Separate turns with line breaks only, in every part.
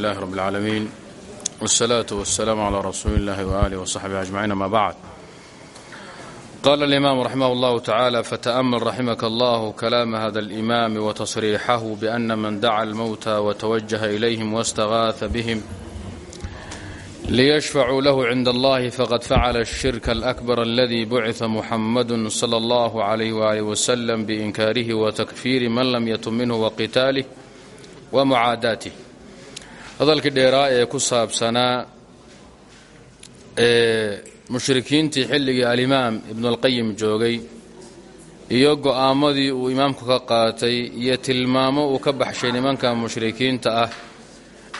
لله رب العالمين والصلاة والسلام على رسول الله وآله وصحبه أجمعين ما بعد قال الإمام رحمه الله تعالى فتأمل رحمك الله كلام هذا الإمام وتصريحه بأن من دعا الموتى وتوجه إليهم واستغاث بهم ليشفعوا له عند الله فقد فعل الشرك الأكبر الذي بعث محمد صلى الله عليه وآله وسلم بإنكاره وتكفير من لم يتم منه وقتاله ومعاداته hadalkii dheeraa ee ku saabsanaa ee mushrikiintii xilligii alimaam ibnualqayim joogay iyo go'aamadii uu imaamku ka qaatay iyo tilmaamo uu ka baxshay nimanka mushrikiinta ah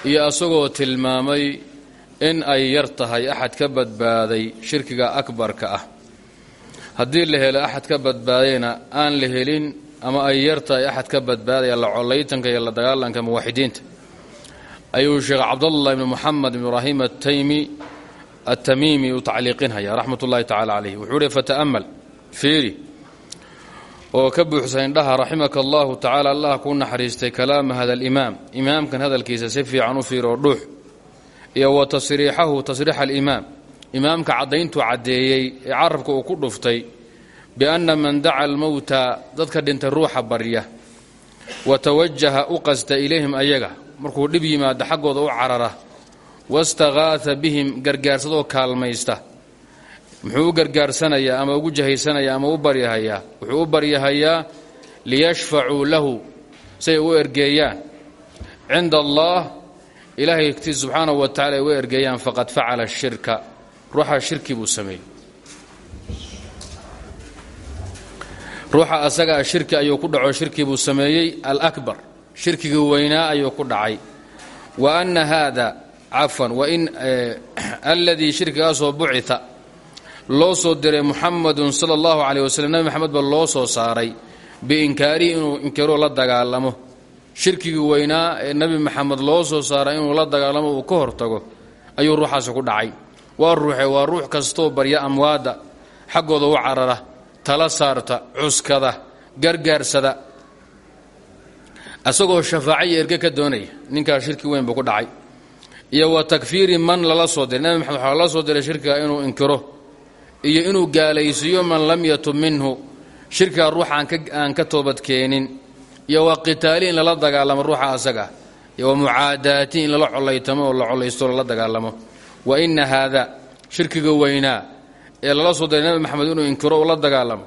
iyo asagoo tilmaamay in ay yar tahay axad ka badbaaday shirkiga akbarka ah. Haddii la helo axad ka badbaadayna aan la helin ama ay yar tahay axad ka badbaadaya la collaytanka iyo la dagaalanka muwaxidiinta ayuu sheekh cabdallah ibni moxamed ibraahim ataymi atamiimi uu tacliiqinhaya raxmat ullahi tacala calayh wuxuu hi fata'amal fiiri. Oo ka buuxsa indhaha raximaka allahu tacala allah kuu naxariistay kalaama hada alimaam. Imaamkan hadalkiisa si fiican u fiiri oo dhuux. Iyo wa tasriixahu tasriixa alimaam. Imaamka caddayntuu caddeeyey ee carabka uu ku dhuftay bianna man daca almowta dadka dhintay ruuxa barya wa tawajaha u qasta ilayhim ayaga markuu dhib yimaado xaggooda u carara wastaqaaa bihim gargaarsadoo kaalmaysta. Muxuu u gargaarsanayaa ama ugu jahaysanayaa ama u baryahayaa? Wuxuu u baryahayaa liyashfacuu lahu say u ergeeyaan. Cinda allah ilaahay agtiis subxaanahu wa tacala ay u ergeeyaan faqad facala shirka. Ruuxa shirki buu sameeyey. Ruuxa asagaa shirki ayuu ku dhaco shirki buu sameeyey. Alakbar shirkigii weynaa ayuu ku dhacay. Wa anna haada cafwan wain alladii shirkigaasoo bucita loo soo diray muxamadun sala allahu caleyh waslem nebi maxamed ba loo soo saaray biinkaarihi inuu inkiroo la dagaalamo. Shirkigii weynaa ee nebi maxamed loo soo saaray inuu la dagaalamo uu ka hortago ayuu ruuxaasi ku dhacay. Waa ruuxe waa ruux kastoo barya amwaadda xaggooda u carara tala saarta cuskada gargaarsada asagoo shafaaca iyo erge ka doonaya ninkaa shirki weyn buu ku dhacay. Iyo wa takfiiri man lala soo diray. Nebi maxamed waxaa lala soo diray shirkiga inuu inkiro iyo inuu gaalaysiiyo man lam yatub minhu shirkiga ruuxa aan ka toobadkeenin iyo wa qitaali in lala dagaalamo ruuxa asaga. Iyo wa mucaadaati in lala collaytamo oo la collaysto lala dagaalamo. Wa ina haada shirkiga weynaa ee lala soo diray nebi maxamed inuu inkiro ula dagaalamo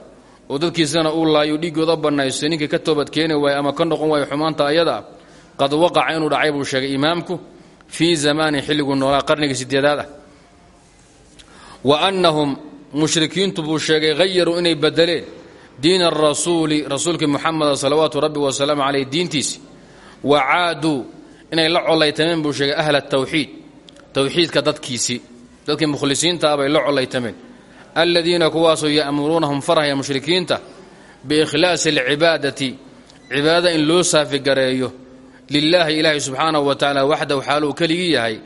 oo dadkiisana uu laayo dhiiggooda bannaysto ninkii ka toobad keeni waayo ama ka noqon waayo xumaanta ayada ah qad waqaca inuu dhacay buu sheegay imaamku fii zamaanin xilliguu noolaa qarnigii sideedaad ah. Wa annahum mushrikiintu buu sheegay hayaruu inay bedeleen diina arasuuli rasuulkii muxameda salawaatu rabbi wasalaamu caleyh diintiisi. Wa caaduu inay la collaytameen buu sheegay ahla tawxiid towxiidka dadkiisii dadkii mukhlisiinta ah bay la collaytameen aladiina kuwaasoo ya'muruunahum farhaya mushrikiinta biikhlaasi alcibaadati cibaadada in loo saafigareeyo lilaahi ilaahi subxaanahu wa tacala waxdahu xaaluu keligii yahay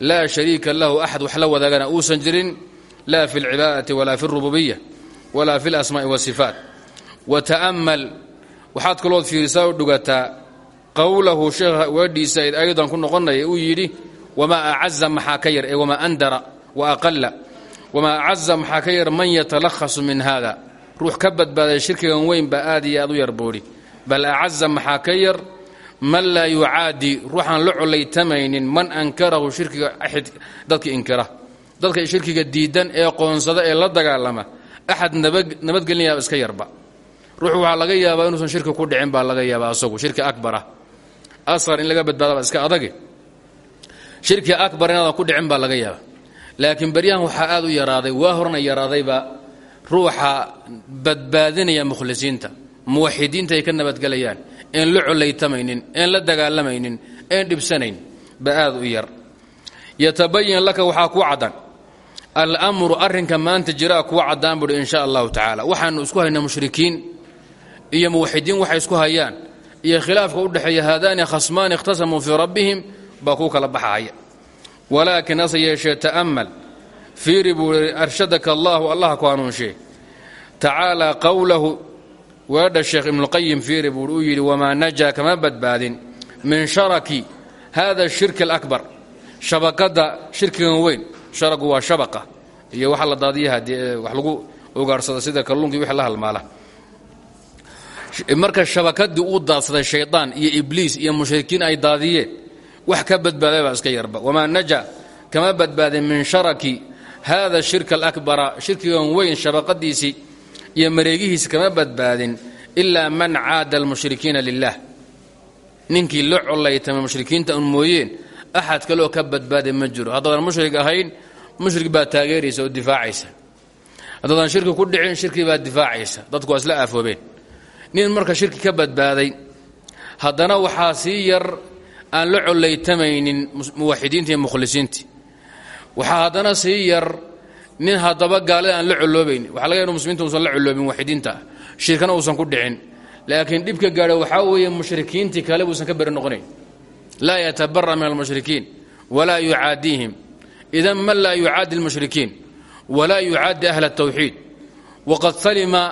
laa shariika lahu axad wax la wadaagana uusan jirin laa fi lcibaadati walaa fi rububiya walaa fi lasmaa'i wasifaat wa ta'ammal waxaad kalood fiirisaa u dhugataa qowlahu sheekha weedhiisa aydan ku noqonaya uu yidhi wamaa acaza maxaa ka yar ee wamaa andara wa aqala wamaa acaza maxaa ka yar man yatalakhasu min hada ruux ka badbaaday shirkigan weyn baa aad iyo aad u yar boodhi bal acaza maxaa ka yar man laa yucaadi ruuxaan la collaytamaynin man ankarahu shirkiga dadka inkira dadka shirkiga diidan ee qoonsada ee la dagaalama axad nabadgelinayaaba iska yarba ruuxu waxaa laga yaabaa inuusan shirki ku dhicin baa laga yaabaa asagu shirki akbarah asqar in laga badbaadaba iska adage shirki akbar laakiin baryahan waxaa aad u yaraaday waa horna yaraadayba ruuxa badbaadinaya mukhlisiinta muwaxidiinta ay ka nabadgelayaan een la collaytamaynin een la dagaalamaynin een dhibsanayn ba aad u yar. Yatabayan laka waxaa kuu caddan. Almru arrinka maanta jiraa kuwa caddaan buuhi in sha allahu tacaala. Waxaanu isku haynaa mushrikiin iyo muwaxidiin waxay isku hayaan iyo khilaafka u dhexeeya haadaani khasmaani ikhtasamuu fii rabbihim baa kuu kala baxahaya walaakin hase yeeshee ta'ammal. Fiiri buu i arshadaka allaahu allah ku hanuunshee tacaalaa qowlahu weedha sheekh ibnuqayim fiiri buu uu yidhi wamaa najaa kama badbaadin min sharaki hada shirk اlakbar shabakada shirkigan weyn sharagu waa shabaqa. Iyo waxa la daadiyaha wax lagu halmaala marka shabakadii uu daadsaday shaydaan iyo ibliis iyo mushrikiin ay daadiyeen wax ka badbaaday baa iska yarba. Wamaa naja kama badbaadin min sharaki hada shirka alakbara shirkigan weyn shabaqadiisii iyo mareegihiisi kama badbaadin ilaa man caada almushrikiina lilah ninkii la mushrikiinta un mooyeen axad kaloo ka badbaaday ma jiro. Haddaadan mushrig ahayn mushrig baa taageeraysa oo difaacaysa. Haddaadan shirki ku dhicin shirki baa difaacaysa. Dadku isla aafoobeen nin marka shirki ka badbaaday haddana waxaa sii yar aan la collaytamaynin muwaxidiinta iyo mukhlisiintii waxaa haddana sii yar nin haddaba gaalada aan la coloobaynin waxa laga inu muslimiinta uusan la coloobin muwaxidiinta ah shirkana uusan ku dhicin laakiin dhibka gaadha waxaa weeye mushrikiintii kale buusan ka beri noqonayn laa yatabara min almushrikiin walaa yucaadiihim idan man laa yucaadi almushrikiin walaa yucaadi ahla الtawxiid waqad salima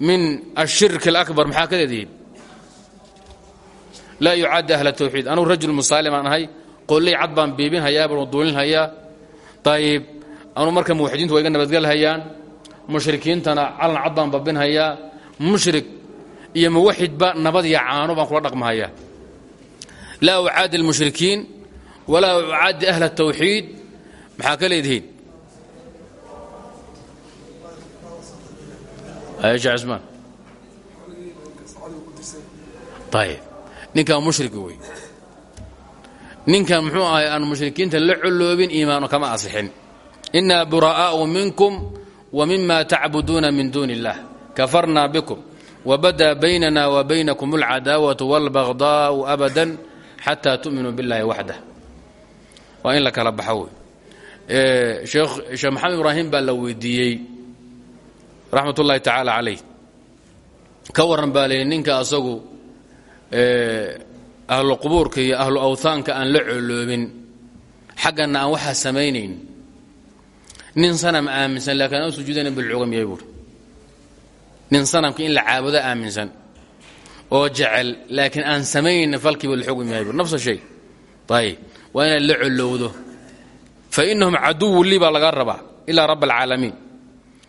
min ashirk اlakbar maxaa ka leedihiin laa yucaadi ahla tawxiid. Anugu rajul musaalimaan ahay qolley cad baan biibinhayaa baan duulinhayaa ayib anuu marka muwaxidiintu waa iga nabadgelhayaan mushrikiintana calan cad baan babinhayaa mushrik iyo muwaxidba nabad iyo caano baan kula dhaqmahayaa laa ucaadi almushrikiin walaa ucaadi ahla tawxiid. Maxaa ka leedihiin? Ayb ninkan mushrig wey ninkan muxuu ahay aan mushrikiinta la coloobin iimaano kama asixin inaa buraa'aءu minkum wmima tacbuduuna min duuni اllah kafarna bikum wbada baynana wa baynakum اlcadaawaة wاlbagضاء abada xatى tu'minuu biاllahi waxdah waa in la kala baxo wey sheekh maxamed ibraahim baa la weydiiyey raxmat ullahi tacaala calayh ka warran baa layidhi ninka asagu ahlu qubuurka iyo ahlu awhaanka aan la coloobin xaggana aan waxaa nin sanam aaminsan laakiin aan u sujuudanan bilcugam yahay buuri. Nin sanamka in la caabudo aaminsan oo jecel laakiin aan samaynayn falkiiba lxugum yahay buuri. Nafsa shay. Ayib waa la colowdo fa innahum caduwu lii baa laga rabaa ilaa rabb alcaalamiin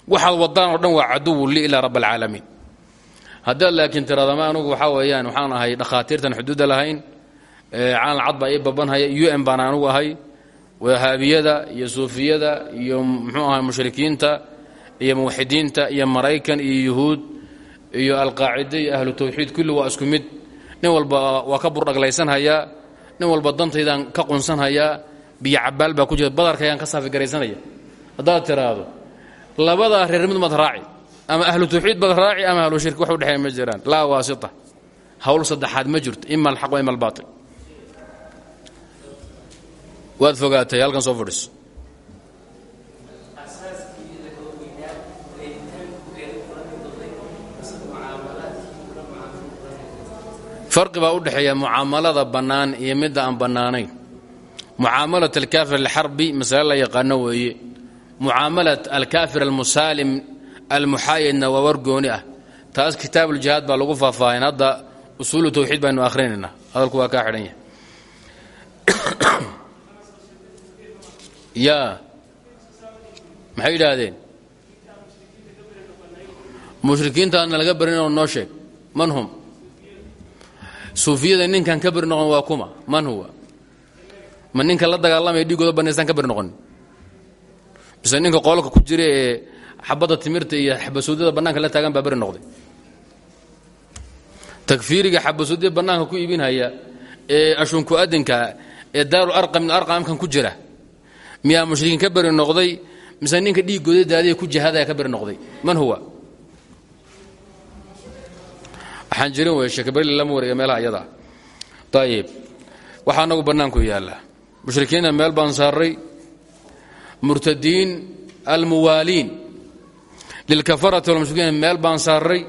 waxaad wadaan oo dhan waa caduwu lii ilaa rabb alcaalamiin haddaad laakiin tiradama anugu waxaa weeyaan waxaan ahay dhakhaatiirtan xuduudda lahayn calan cad baa ii babanhaya u n baan anugu ahay wahaabiyada iyo suufiyada iyo muxuu ahay mushrikiinta iyo muwaxidiinta iyo maraykan iyo yuhuud iyo alqaacida iyo ahlu tawxiid kulli waa isku mid. Nin walba waa ka burdhaglaysanhayaa nin walba dantaydaan ka qunsanhayaa biyo cabaal baa ku jira badarkayaan ka saafigaraysanaya haddaad tiraahdo labadaa reer mid maad raaci ama ahlu tawxiid baad raaci ama ahlu shirki wax u ma jiraan. Laa waasita. Hawl saddexaad ma jirto. Ima alxaq wa ima albaatil waad fogaatay halkan soo fadhiso. Farqi baa u dhexeeya mucaamalada bannaan iyo midda aan bannaanayn. Mucaamalat alkaafir alxarbi masale la yaqaano weeye. Mucaamalat alkaafir almusaalim almuxaayidna waa war gooni ah. Taas kitaabuuljihaad baa lagu faahfaahin. Hadda usuulu tawxiid baynu akhrinaynaa hadalku waa kaa xidhan yahay. Maxay yidhaahdeen? Mushrikiintaana laga barinoo noo sheeg. Man hum? Suufiyada ninkan ka beri noqon waa kuma. Man huwa? Ma ninka la dagaalamaya dhiigooda banaystaan ka beri noqonin bise ninka qoolka ku jira ee xabadda timirta iyo xabasuudyada bannaanka la taagan baa beri noqday. Takfiiriga xabasuudyada bannaanka ku iibinhaya ee ashunku adinka ee daaru arqam arqamkan ku jira miyaa mushrikiin ka beri noqday mise ninka dhiiggooda daadiya ku jihadaya ka beri noqday? Man huwa? Waxaan jirin wey sheekabeli lama wareega meelaha iyadaa ayib waxaa anagu bannaanku meel baan saaray murtadiin almuwaaliin lilkafarati walmushrikiina meel baan saaray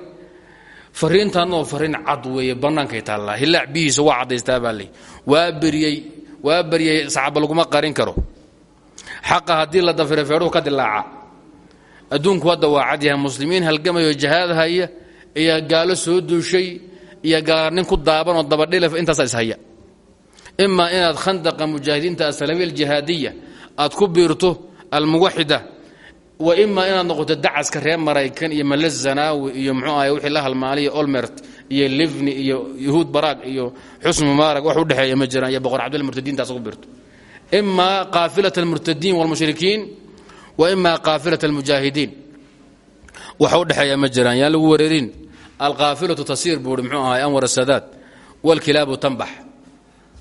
fariintaanoo fariin cad weeye bannaankay taallaa hilaac bihiisa waa caddaystaa baa waa beriyey waa beryey saxaaba laguma qarin karo xaqa haddii la dafira feedhuhu ka dilaaca adduunku hadda waa muslimiin halgamayo jahaadhaya iyo gaalo soo duushay iyo gaala nin ku daabanoo dabadhilaf intaasaa ishaya imaa inaad khandaqa mujaahidiinta asalamiya aljihaadiya aad ku biirto almuwaxida wa imaa inaad noqoto dacaska reer maraykan iyo male zanaawi iyo mxuu ahay wixii la halmaaliya olmert iyo livni iyo yahuud baraag iyo xusn mubaarak wax udhexeeya ma jiraan iyo boqor cabdilla murtadiintaas ku biirto. Imaa qaafilat almurtadiin walmushrikiin wa imaa qaafilat almujaahidiin. Wax udhexeeya ma jiraan yaan lagu wareerin. Alqaafilatu tasiir buu hi mxuu ahay anwar asadaad. Walkilaabu tanbax.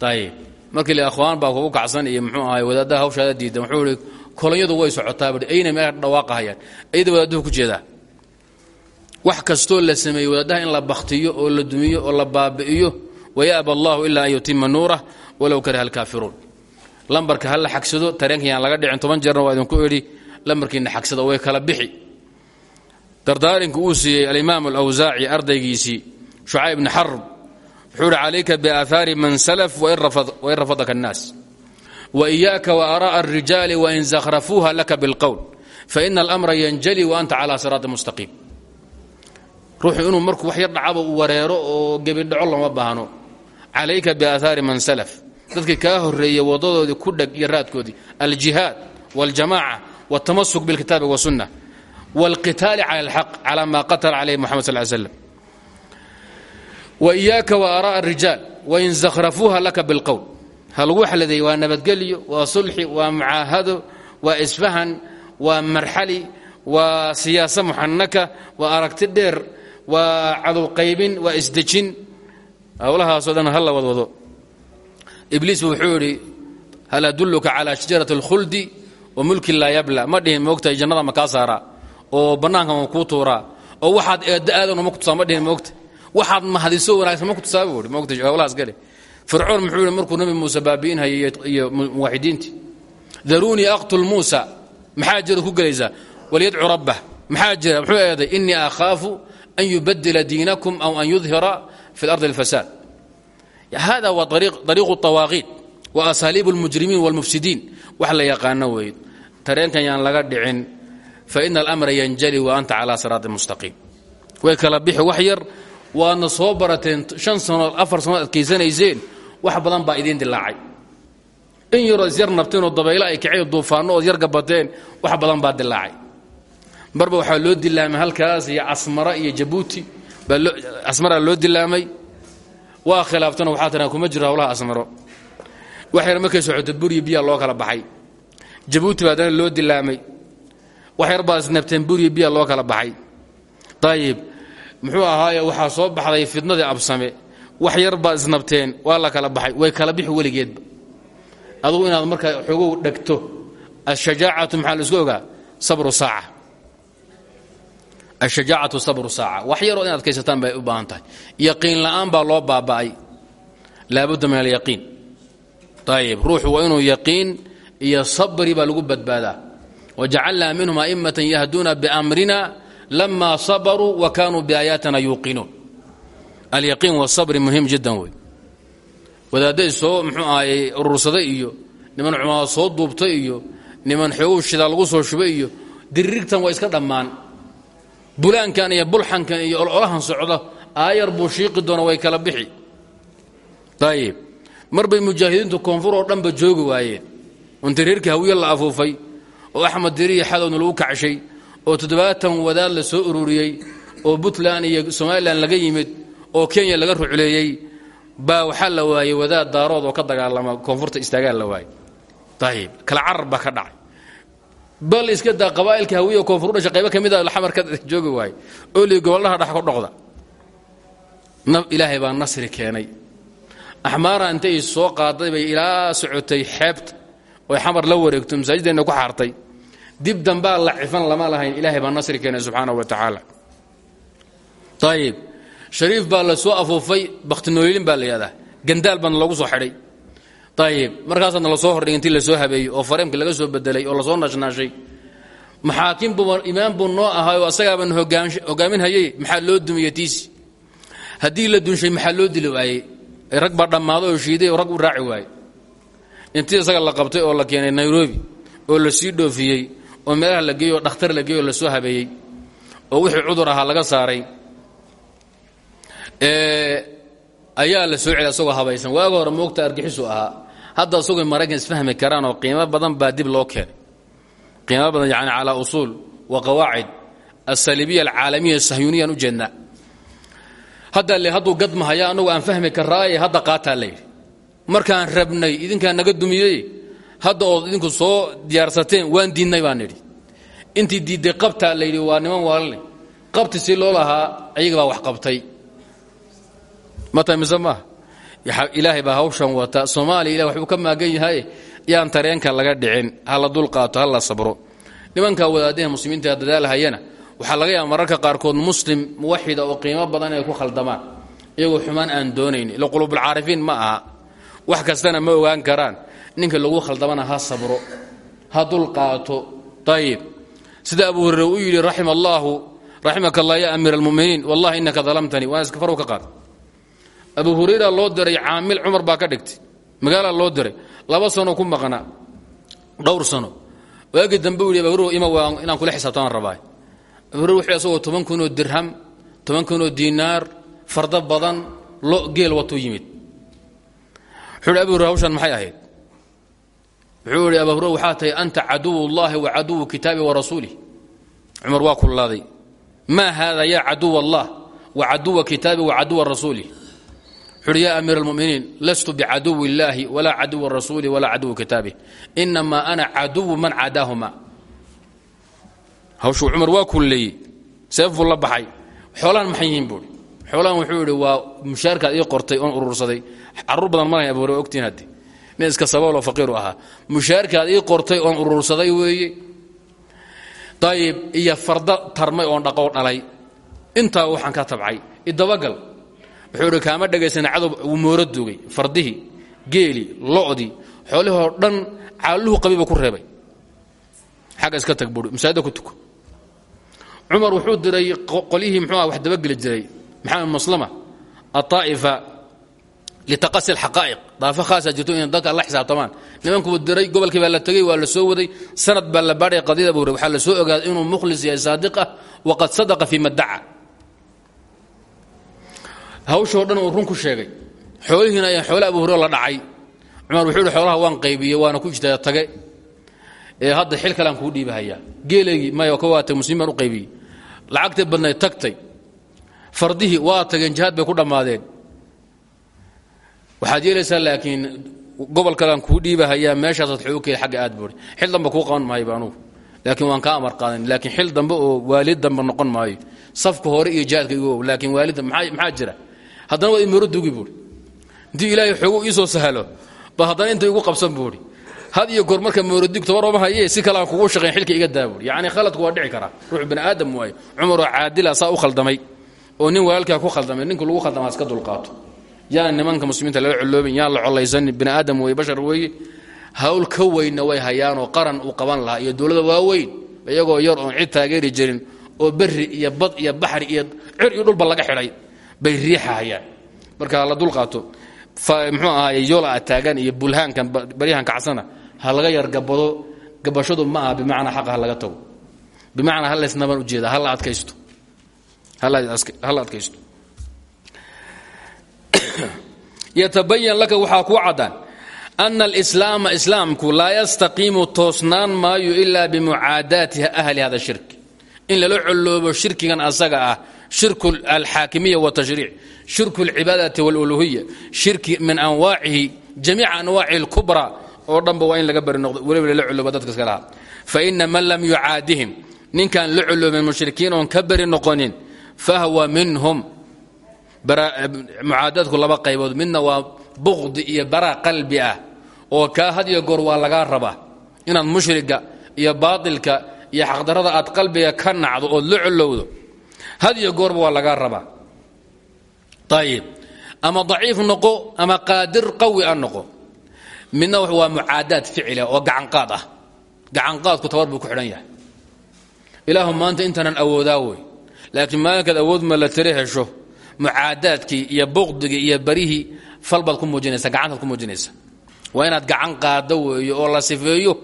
Ayib markii le baa kugu kacsan iyo mxuu ahay wadaaddaha hawshaada diidan wuxuu kolonyadu way socotaa ayna meelha dhawaaqahayaan ayada wadaadduhu ku jeedaa. Wax kastoo la sameeyey wadaaddaha in la bakhtiyo oo la dumiyo oo la baabi'iyo wayaaba allahu ilaa an yutima nuurah walow kariha alkaafiruun. Lambarka ha la xagsado tareenka yaan laga dhicin toban jeerna waa idinku idhi lambarkiina xagsado way kala bixi. Dardaarinka uu siiyey alimaam alawsaaci ardaygiisii shucayb bni xarb wuxuu uhi calayka biaahaari man salaf wain rafadaka annaas وإyاaka وأراء الرiجاaل وإn زkrفوuha laka bالqول faإن الأمra ynjلي وأnta عlى صراaط مستقيم ruuxu inuu markuu wax yar dhacaba u wareero oo gebidhaco lama baahno calayka biaahaari man salaf dadkii kaa horeeyey wadadoodii ku dheg iyo raadkoodii aljihaad واljamاعة والتamasuk bاlkitaabi والsuنة والqitaali calى الxaq calى ma qatla عalayh mxamed صل sلم وإyاaka وأراء الرiجاaل وإn زkrفوuha laka bالqول ha lagu xaladeeyey waa nabadgelyo waa sulxi waa mucaahado waa isfahan waa marxali waa siyaasa muxanaka waa aragti dheer waa cadow qaybin waa isdejin. Howlahaasoo dhan hala wadwado. Ibliis wuxuu idhi hal adulluka calaa shajarati اlkhuldi wa mulkin laa yabla. Ma dhihin moogta jannada ma kaa saaraa? Oo bannaanka ma kuu tuuraa? Oo waxaad eedda aadan ma ku tusaa ma dhihin moogta waxaad mahadiso wanaagsan ma ku tusaa buu ihi moogta howlahaas gale fircoon muxuu yihi markuu nabi muuse baabi'inhayay iyo muwaxidiintii daruunii aqtul muusa maxaa jira ku gelaysaa walyadcu rabbah maxaa jira muxuu eeday inii akhaafu an yubadila diinakum aw an yudhira fi اlardi اlfasaad hada waa ariiqu طawaaqiid wa asaaliib اlmujrimiin wاlmufsidiin wax la yaqaano weeye tareenkan yaan laga dhicin faina alamra yanjali wa anta calى siraati mustaqiim way kala bixi wax yar waadna soo barateen shan sanood afar sanood adkaysanayseen wax badan baa idiin dilaacay in yaroo isyar nabteen oo dabaylo ay kaceen duufaanno ood yar gabateen wax badan baa dilaacay marba waxaa loo dilaamay halkaas iyo casmara iyo jabuuti casmaraa loo dilaamay waa khilaaftana waxaa tiraa kuma jiro hawlaha asmaro. Wax yar markay socoto buryo biyaa loo kala baxay. Jabuuti baa haddana loo dilaamay wax yar baa isnabteen buryo biyaa loo kala baxay. Ayib muxuu ahaaye waxaa soo baxday fidnadii absame. Wax yar baad isnabteen waa la kala baxay way kala bixi weligeedba. Adugu inaad markaa xogow dhegto ashajaacatu maxaa la isku ogaa? Sabru saaca. Ashajaacatu sabru saaca. Wax yaroo in adkaysataan bay u baahan tahay. Yaqiin la'aan baa loo baaba'ay. Laabudda min alyaqiin. Ayib ruuxu waa inuu yaqiin iyo sabri baa lagu badbaadaa. Wajacalnaa minhum a'immatan yahduuna biamrina lama sabaruu wa kaanuu biaayaatina yuuqinuun alyaqiin wasabri muhiim jiddan wey wadaadday soo muxuu ahayey urursaday iyo niman cumaad soo duubtay iyo niman xoogow shidaa lagu soo shubay iyo diririgtan waa iska dhammaan bulaankan iyo bulxankan iyo ololahan socda aayar buu shiiqi doona way kala bixi ayib mar bay mujaahidiintu koonfur oo dhanba joogi waayeen unta reerkii hawiye la afuufay oo axmed diriya xadowna lagu kacshay oo toddobaatan wadaad la soo ururiyey oo puntland iyo somalilan laga yimid oo kenya laga rucleeyey baa waxaa la waayey wadaad daarood oo ka dagaalama koonfurta istaagaan la waayey ayib kala carar ka dhacay. Bal iska daa qabaa'ilka hawiya koonfur dhasha qaybo ka mid a xamar ka joogi waaye oo lii gobollaha dhax ku dhoqda ilaahay baa nasri keenay. Axmaara intay soo qaaday bay ilaa socotay xeebta oy xamar la wareegto masaajideenna ku xaartay dib dambaa la cifan lama lahayn. Ilaahay baa nasri keenay subxaanahu wa tacaala. Ayib shariif baa la soo afuufay bakhtinoolin baa la yidhahdaa gandaal baana lagu soo xidhay. Ayib markaasaadna la soo hordhigay intii la soo habeeyey oo fareemka laga soo bedelay oo la soo naashnaashay maxaakim buu imaam buu noo ahaayoo asagaaban hogaaminhayey maxaa loo dumiyey tiisi la dunshay maxaa loo dili waayey? Rag baa dhammaado oo shiiday oo rag u raaci waaye intii isaga la qabtay oo la keenay nairobi oo la sii dhoofiyey oo meelaha la geeyey oo dhakhtar la geeyey oo la soo habeeyey oo wixii cudur ahaa laga saaray ayaa la soo celiy asagoo habaysan. Waaga hore moogta argixisu ahaa hadda asagoo maraykan isfahmi karaan oo qiimo badan baa dib loo keenay. Qiimo badan yani calaa usuul wa qawaacid asaliibiya alcaalamiya sahyuuniyaan u jeednaa. Hadda le hadduu gadmahaya annagu aan fahmi karaaye hadda qaataa la markaan rabnay idinkaa naga dumiyey hadda ood idinku soo diyaarsateen waan diidnay baan nidhi intii diidday qabtaa la yidhi waa niman waalale qabti si loo lahaa ayaga baa wax qabtay. Mata mise maaha ilaahay baa hawshan wata. Soomaaliya ilah waxbuu ka maagan yahay yaan tareenka laga dhicin ha la dul qaato ha la sabro. Nimankaa wadaadaha muslimiinta dadaalhayana waxaa laga yaaba mararka qaarkood muslim muwaxida oo qiimo badan inay ku khaldamaan. Iyagoo xumaan aan doonayn. Ila qulubulcaarifiin ma aha. Wax kastana ma ogaan karaan ninka lagu khaldamana ha sabro ha dul qaato. Ayib sida abu hurere uu yidhi raxima allaahu raximaka ya amiir almuminiin wallahi innaka dalamtanii waan iska farw ka qaad. Abu hurayra loo diray caamil cumar baa ka dhigtay. Magaalaa loo diray laba sano ku maqnaa dhowr sano. Waagii dambe u yidhi ima inaan kula xisaabtamaan rabaa abu hurr wuxuu asagoo toban kunoo dirham toban kunoo diinaar fardo badan lo geel watuu yimid. Wuxuu abu hurr hawshan maxay ahayd wuxuu yidhi abu hurr waxaa tahay anta caduw ullahi wa caduwu kitaabi wa rasuulih cumar waa kullaaday maa haada yaa caduw allah wa caduwa kitaabi wa caduwa rasuulih wuxuu uhi ya amiir almuminiin lastu bicaduwi illaahi walaa caduwi rasuulih walaa caduwi kitaabih inamaa ana caduwu man cadaahuma. Hawshuu cumar waa kulleeyey seefbuu la baxay. Xoolahan maxay yihiin buui xoolahan wuxuu yidhi waa mushaarkaad ii qortay oon urursaday. Carruur badan malahay abu hore ogtiin hadde nin iska sabooloo faqiiru ahaa. Mushaarkaad ii qortay oon urursaday weeye dayib iyo farda tarmay oon dhaqoo dhalay. Intaa waxaan ka tabcay idabagal wuxuu kaama dhagaysana cadow uu mooro dugay. Fardihii geeli lo'dii xoolihoo dhan caaluhu qabiba ku reebay. Xagga iska tag masaajida ku tuko. Cumar wuxuu diray qolyihii muxuuah wax dabageli jiray maxamed maslama aaa'ifa litaqasi alxaqaa'iq daafo khaasa jirto inay dadka la xisaabtamaan nimankuu diray gobolkii baa la tegey waa la soo waday sanad baa la baadhay qadiyada buu waxaa la soo ogaaday inuu mukhlis yahay saadiq waqad sadaqa fii madaca hawshoo dhan uu run ku sheegay xoolihiina ayaa xoole abu hurre la dhacay cumar wuxuu xoolaha waan qaybiyey waana ku jirtaa tage ee hadda xil kalean kuu dhiibahayaa geeleygii maya ka muslimiin baan u qaybiyey lacagtii badnayd tagtay fardihii waa tageen jihaad bay ku dhammaadeen waxaad yeelaysaa laakiin gobol kalean kuu dhiibahayaa meeshaasaad xoogkeeda xagga aad buuri. Xil dambe kuu qaban maayo ba anugu. Laakiin waan kaa amar qaadan laakiin xil dambe oo waalid dambe noqon maayo. Safka hore iyo jihaadka igu og laakiin waalidda maxaa jira? Haddana waad imaro dugi buuri. Intii ilaahay xoogu iisoo sahlo ba haddana inta igu qabsan buuri. Had iyo goor marka mooradig tabaroma haye si kalean kugu shaqayn xilka iga daa buuri. Yacni khaladku waa dhici karaa. Ruux bani aadam waaye cumaroo caadila saa u khaldamay. Oo nin walaalkaa ku khaldamay ninku lagu khaldama iska dulqaato yaan nimanka muslimiinta lala coloobin yaan la colaysanin bani aadam weeye bashar weeye hawl ka weynna way hayaanoo qaran uu qaban lahaa iyo dowladda waaweyn iyagoo yar oon cid taageeri jirin oo berri iyo bad iyo baxri iyo cir iyo dhulba laga xidhay bay riixa hayaan. Marka la dulqaato muxuu ahaay yoola taagan iyo bulhaankan baryahan kacsana ha laga yar gabado gabashadu ma aha bimacnaa xaqa ha laga tago. Bimacnaa ha laysnaban ujeeda adkaysto. Hala adkaysto yatabayan laka waxaa kuu caddaan ana alislaama islaamku laa yastaqiimu toosnaan maayo ilaa bimucaadaati ahli hada shirk. In lala coloobo shirkigan asaga ah shirku alxaakimiya watashriic shirku alcibaadati waluluhiya shirki min anwaacihi jamiica anwaaci اlkubra oo dhanba waa in laga bari noqdo weliba lala colooba dadka iska lahaa. Faina man lam yucaadihim ninkaan la coloobin mushrikiin oon ka beri noqonin fahwa minhum mucaadaadku laba qaybood. Midna waa buqdi iyo bara qalbi ah oo kaa had iyo waa lagaa rabaa. Inaad mushriga iyo baatilka iyo xaqdarada aad qalbiga ka nacdo ood la colowdo had iyo waa lagaa rabaa. Ayib ama daciif noqo ama qaadir qawi a noqo midna waa mucaadaad ficila oo gacanqaad ah. Gacanqaadku tabar ku xidhan yahay. Ilaahu maanta intaanan awoodaa wey laakiin maalinkaad awood ma la tiri mucaadaadkii iyo buqdigii iyo barihii falbaad ku muujinaysa gacantaad ku muujinaysa. Waa inaad gacan qaado weeyo oo la sifeeyo.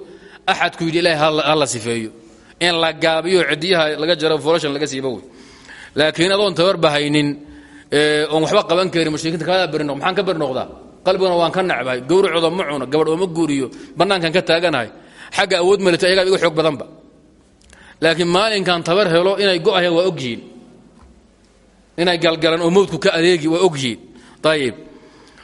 Axadku yidhi ilahay ha la sifeeyo. In la gaabiyo cidiyaha laga jaro folashan laga siiba wey laakiin adoon tabarba haynin oon waxba qaban karin mushrikiinta kaadaa beri maxaan ka beri noqdaa? Waan ka nacbahay gowracooda ma cuno gabadh ooma guuriyo bannaankan ka taaganahay. Xagga awood malita ayagaa iga xoog badanba. Laakiin maalinkan tabar helo inay go'ahayaan waa ogyihiin inay galgalaan oo mawdku ka adeegi waa ogyihiin ayib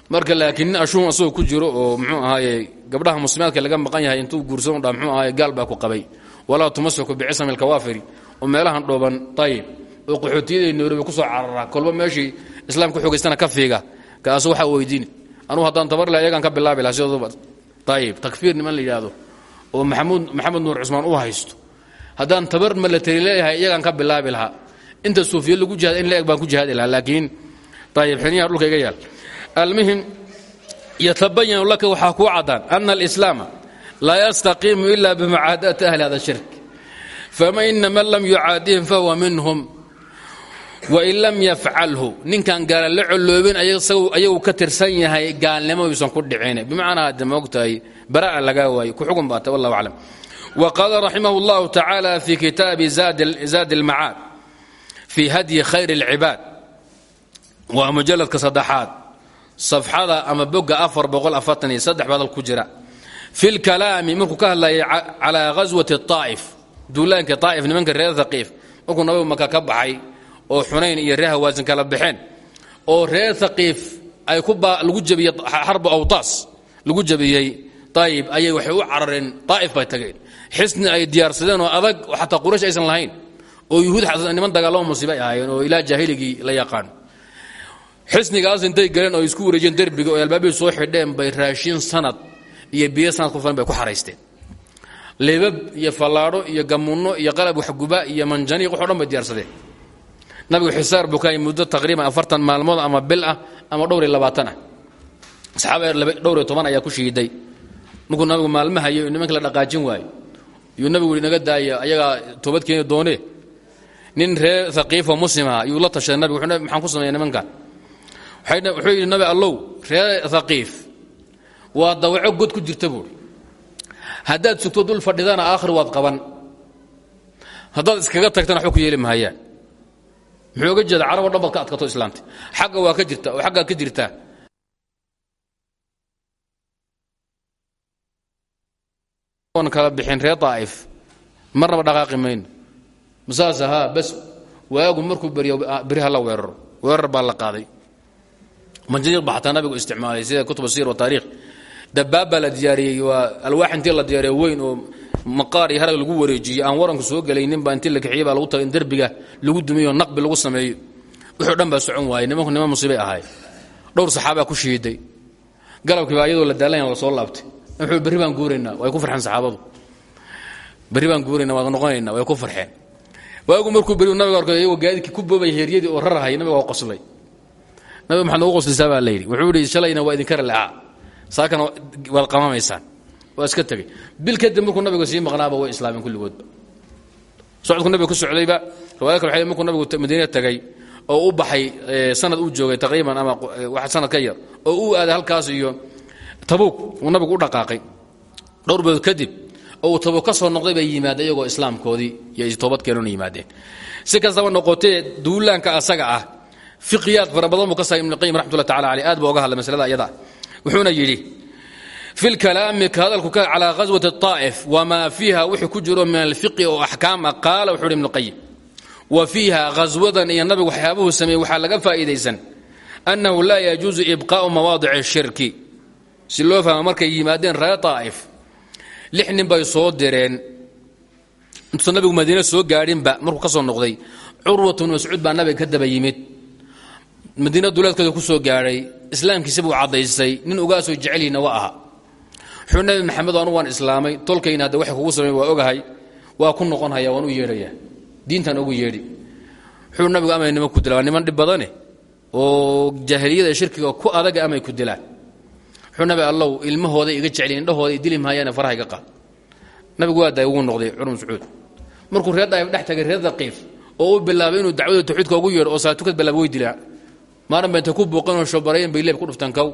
marka laakiin ashuun asagoo ku jiro oo muxuu ahaaye gabdhaha muslimaadka laga maqan yahay intuu guursan dha muxuu ahaaye gaal ku qabay. Walaa tumasiku bicisami alkawaafiri. Oo meelahan dhooban ayib oo qaxootiyada nairobi ku soo carara kolba meeshii islaamka xoogaystana ka fiiga. Kaasu waxaa weydiini anugu haddaan tabar le ayagaan ka bilaabi laha sidooduba ayib takfiir niman la oo maxamuud maxamed nuur cusmaan u haysto. Haddaan tabar malatari leeyahay iyagaan ka bilaabi lahaa inta suufiya lagu jihaad in la-eg baan ku jihaadi lahaa laakiin ayib xiniyaha dhulka iga yaal. Almuhim yatabayanu laka waxaa kuu caddaan ana alislaama laa yastaqiimu ila bimucaadaati ahli hada shirk. Fama ina man lam yucaadihim fahuwa minhum wain lam yafcalhu. Ninkan gaala la colloobin ayagu ka tirsan yahay gaalnimo yuusan ku dhicin bimacnaa moogtahay bara'a lagaa waaye ku xugun baata wallahu aclam. Wa qaala raximah اllahu tacaala fi kitaabi zaad اlmacaad في hadyi khayr اlcibaad waa mujaladka saddexaad safxada ama boga baad ku jira. Fi lkalaami markuu ka hadlayay calaa ghaswati اaa'if duulaanka aa'if nimanka reer haqiif markuu nabigu maka ka baxay oo xunayn iyo reer hawaasin kala baxeen oo reer haqiif ay lagu jabiyey xarbu awtaas lagu jabiyey ayib ayay waxay u carareen aa'if bay tageen. Xisni ay diyaarsadeen oo adag oo xataa quraysh oo yuhuud niman dagaalamo musiibay ahaayeen oo ilaa jaahiligii la yaqaan. Xisnigaas intay galeen oo isku wareejiyeen derbiga oo albaabihii soo xidheen bay raashin sanad iyo biyo sanad ku filan bay ku xaraysteen leebab iyo fallaadho iyo gamunno iyo qalab waxguba iyo manjaniiq waxo dhan bay diyaarsadeen. Nabigu xisaar buu kahay muddo taqriiban afartan maalmood ama bil ah ama dhowr iyo labaatan ah. Saxaaba dhowr iyo toban ayaa ku shiiday. Markuu nabigu maalmahayo nimanka la dhaqaajin waayo yuu nabigu naga daaya ayagaa toobad keeni doonee nin reer haqiifoo muslimaha yuu la tashaday nabigu maxaan ku sameeya nimankan? Wuxuu yidhi nabi allow reer haqiif waa dawaco god ku jirta buuri haddaad sugto dul fadhidana aakhir waad qaban. Haddaad iskaga tagtana waxba ku yeeli mahayaan muxuu oga jeeda carabo dhan baad ka adkato islaamta xagga waa ka jirta oo xaggaad ka jirtaa. Kala bixin reer daa'if marnaba dhaqaaqi mayno masaas ahaa bas waagu markuu beryo beri ha la weeraro. Weerar baa la qaaday. Manjaniiq baa xataa isticmaalay sida kutub sir wa taariikh. Dabaab baa la diyaariyey waa alwaax intii la diyaariyo weyn oo maqaar iyo lagu wareejiyey aan waranku soo gelaynin baa intii la kixiyey baa lagu tagay in lagu dumiyo naqbi lagu sameeyo. Wuxuu dhan baa socon waayey nimanku niman musiibay ahaay dhowr saxaabaa ku shiiday. Galabkii baa iyadoo la daalanaya la soo laabtay. Wuxuu berri baan way ku farxeen saxaabadu. Berri baan guuraynaa waan way ku farxeen waagu markuu berri nabiga arkay iyagoo gaadidkii ku boobay heeryadii oo rarahay nabiga waa qoslay. Nabiga maxaad noogu qoslaysaa baa la yidhi. Wuxuu yidhi shalayna waa idinka ralacaa. Saakana waad qamamaysaan. Waa iska tegey. Bil kadib markuu nabiga sii maqnaaba way islaameen kulligoodba socodku nabiga ku socdayba riwaaya kale waxay markuu nabigu madiina tagay oo u baxay sanad uu joogay taqriiban ama wax sanad ka yar oo uu aaday halkaas iyo tabuuk uu nabigu u dhaqaaqay. Dhowr bilood kadib oo tabuuk ka soo noqday bay yimaadeen iyagoo islaamkoodii iyo toobadkeenuna yimaadeen. Si kastaba noqotee duulaanka asaga ah fiqiyaad fara badan ka saay ibnu qayim raxmatullahi tacala aad buu oga masalada iyada wuxuuna yidhi fi lkalaami ka hadalku ka calaa ghaswati طaa'if wamaa fiiha wixii ku jiro min alfiqi oo axkaam ah qaala wuxuu hi ibnu wa fiiha ghaswadan iyo nabigu waxyaabuhu sameeyey waxaa laga faa'iidaysan annahu laa yajuusu ibqaa'u mawaadici shirki. Si loo fahma markay yimaadeen reer طaa'if lix nin bay soo direen. Intuusan nabigu madiine soo gaadhinba markuu ka soo noqday curwat bnu mascuud baa nabiga ka daba yimid. Madiina duleedkeeda ku soo gaadhay islaamkiisa buu caddaystay nin ugaasoo jecelyihinna waa aha. Wuxuu nabi maxamed anu waan islaamay tolkayna hadda waxay kugu samey waa ogahay waa ku noqon waan u yeedhayaa diintan ugu yeedhi. Wuxuu nabigu amay ku dila waa niman dhib badane oo jaahiliyada shirkiga ku adaga amay ku dilaan nabi allow ilmahooday iga jecliin indhahooda dili faraha iga qaad. Nabigu waa daay noqday cumar mascuud markuu reer daayif dhex tagay reer oo bilaabay inuu dacwada tawxiidka ugu yeedho oo saatukad bilaaba way dilaa maalin ba intay ku buuqanoo shobarayen bay leeb ku dhuftaan kow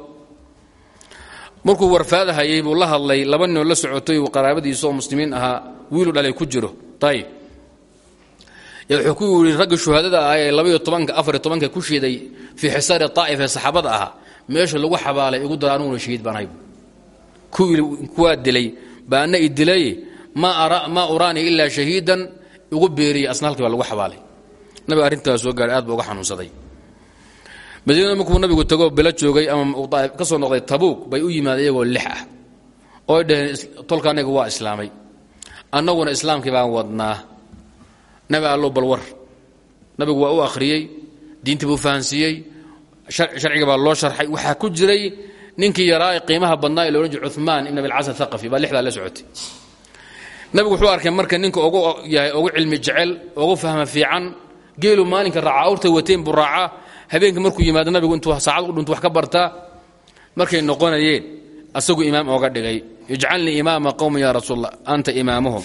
markuu warfaadahayey buu la hadlay laba ninoo la socotay uu qaraabadiisa oo muslimiin ahaa wiilu dhalay ku jiro. Ayib wuxuu ku yidhi ragga shuhadada ah ee labaiyo tobanka ku shiiday fii xisaari taa'if ee saxaabada ahaa meesha lagu xabaalay igu dara anuguna shahiid baan hayb dilay baa ana i dilay maa uraanii ilaa shahiidan igu beeriyey asna halkii baa lagu xabaalay. Nabiga arrintaas soo gaahay aad ba xanuunsaday. Madiina markuu nabigu tago bilo joogay ama ka soo noqday tabuuk bay u yimaadeen iyagoo lix ah. Ooy dhaheen tolka waa islaamay. Annaguna islaamkii baan wadnaa. Nabi allow balwar nabigu waa u akhriyey diintii buu fahansiiyey sharciga baa loo sharxay. Waxaa ku jiray ninkii yaraa qiimaha badnaa ee loodhan jir cumaan ibn abilcas athaqafi baa lixdaa la socotay. Nabigu wuxuu arkay marka ninka ugu yahay ugu cilmi jecel ugu fahma fiican geelu maalinka raaca awrta wateen buu raacaa. Markuu yimaado nabigu intuu saacad u dhuntu wax ka bartaa markay noqonayeen asagu imaam ooga dhigay. Ijcalnii imaama qowmin ya rasuul allah anta imaamuhum.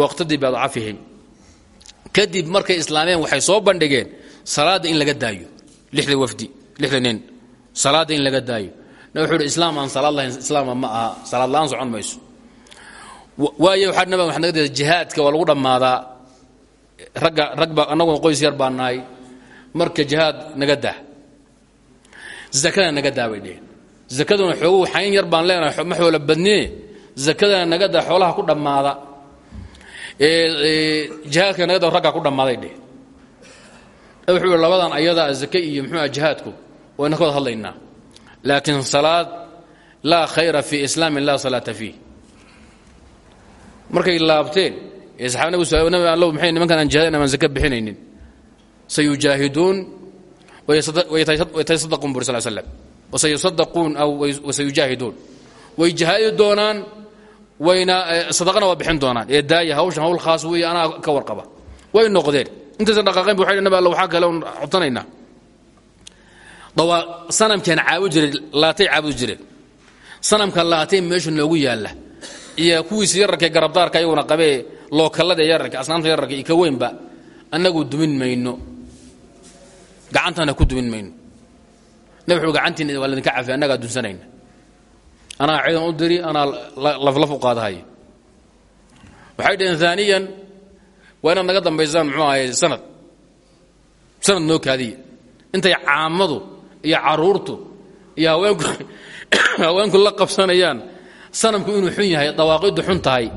Waqtadii biadcafihim kadib markay islaameen waxay soo bandhigeen salaadda in laga daayo lixda wafdi lixda nin. Salaadda in laga daayo. Wuxuu islaam aan salaad lahayn islaama ma aha. Salaad la'aan socon mayso. Waayo waxaa nabig waxaa naga jihaadka waa lagu dhammaadaa ragga rag baa annaguna qoys yar baa nahay. Marka jihaad naga daa. Zakada naga daa bay dheheen. Zakaduna yar baan leenahay ma xoola badnee? Zakadana naga daa xoolaha ku dhammaada. Jihaadka naga daa raggaa ku dhammaaday wuxuu labadan ayadaa zake iyo muxuuah jihaadku wayna ka wada hadlaynaa. Laakiin salaad laa khayra fii islaamin laa salaata fiih markay laabteen ee saxaaba nabi su nabi allow maxay nimankan aan jihaadayn amaan zake bixinaynin. Sayujaahiduun wayatasaddaquun buri sal slam aw wasayujaahiduun way wayna sadaqana waa bixin doonaan. Ee daaya hawshan hawl khaas weeye ka warqaba. Way noqdeen intaysan dhaqaaqayn bu nabi alla waxaa kale un codsanaynaa dawaa sanamkeen caabud jireen laatay caabudi jireen sanamka laatay meesha noogu yaalla. Iyo kuwiisi yararkae garabdaarka ayaguna qabee lookallada yararka asnaamta yararka iyo ka weynba annagu dumin mayno. Gacantana ku dumin mayno. Nabi wuxuu gacantiina waa ladinka cafi annagaa dunsanayna anaa ciidan u diri anaa laflaf u qaadahaya waxay dhaheen aaniyan waa inaad naga dambaysaan muxuu ahay sanad. Sanad noo kaadiya intay caamadu iyo caruurtu iyo haweenku haweenku la qabsanayaan sanamku inuu xun yahay dawaaqiddu xun tahay.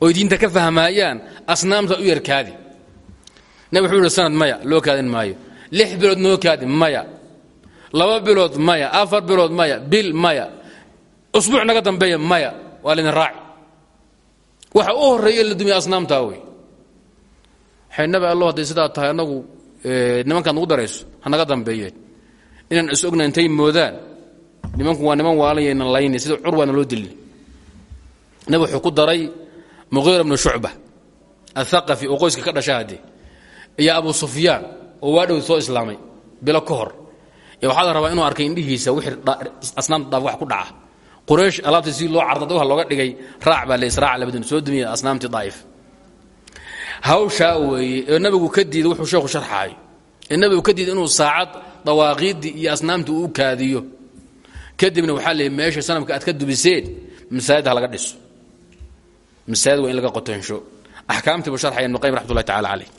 Oy diinta ka fahmaayaan asnaamta u yar kaadi. Nabi wuxuu sanad maya loo kaadin maayo. Lix bilood noo kaadi maya. Laba bilood maya afar bilood maya bil maya. Usbuuc naga dambeeya maya. Waa laydin raaci. Waxa u horreeya la dumiya asnaamtaa wey nabi allo hadday sidaa tahay annagu nimankaad nagu darayso ha naga dambeeyeen inaan is ogna moodaan nimanku waa niman waalayaynan layni sida curwaana loo dilin nabi wuxuu ku daray muqiira bnu shucba athaqafi oo ka dhasha haddee abu sufyaan oo waa dhow soo islaamay bilo ka hor. Waxaa la rabaa inuu arkay indhihiisa wixii asnaamta dhaaf wax ku dhaca. Quraysh alaabtii si loo carda wa looga dhigay raac baa la israaca labadin soo dumiya asnaamtii daa'if hawshaa weeye ee nabigu ka diiday wuxuu sheekhu sharxaayo ee nabigu ka diiday inuu saacad dawaaqiiddii iyo asnaamtii uu kaadiyo. Kadibna waxaa leeyay meesha sanamka aad ka dubiseen masaajid ha dhiso. Masaajid waa laga qotonsho axkaamtii buu sharxaya ibnu qayim raxmatullahi tacala caleyh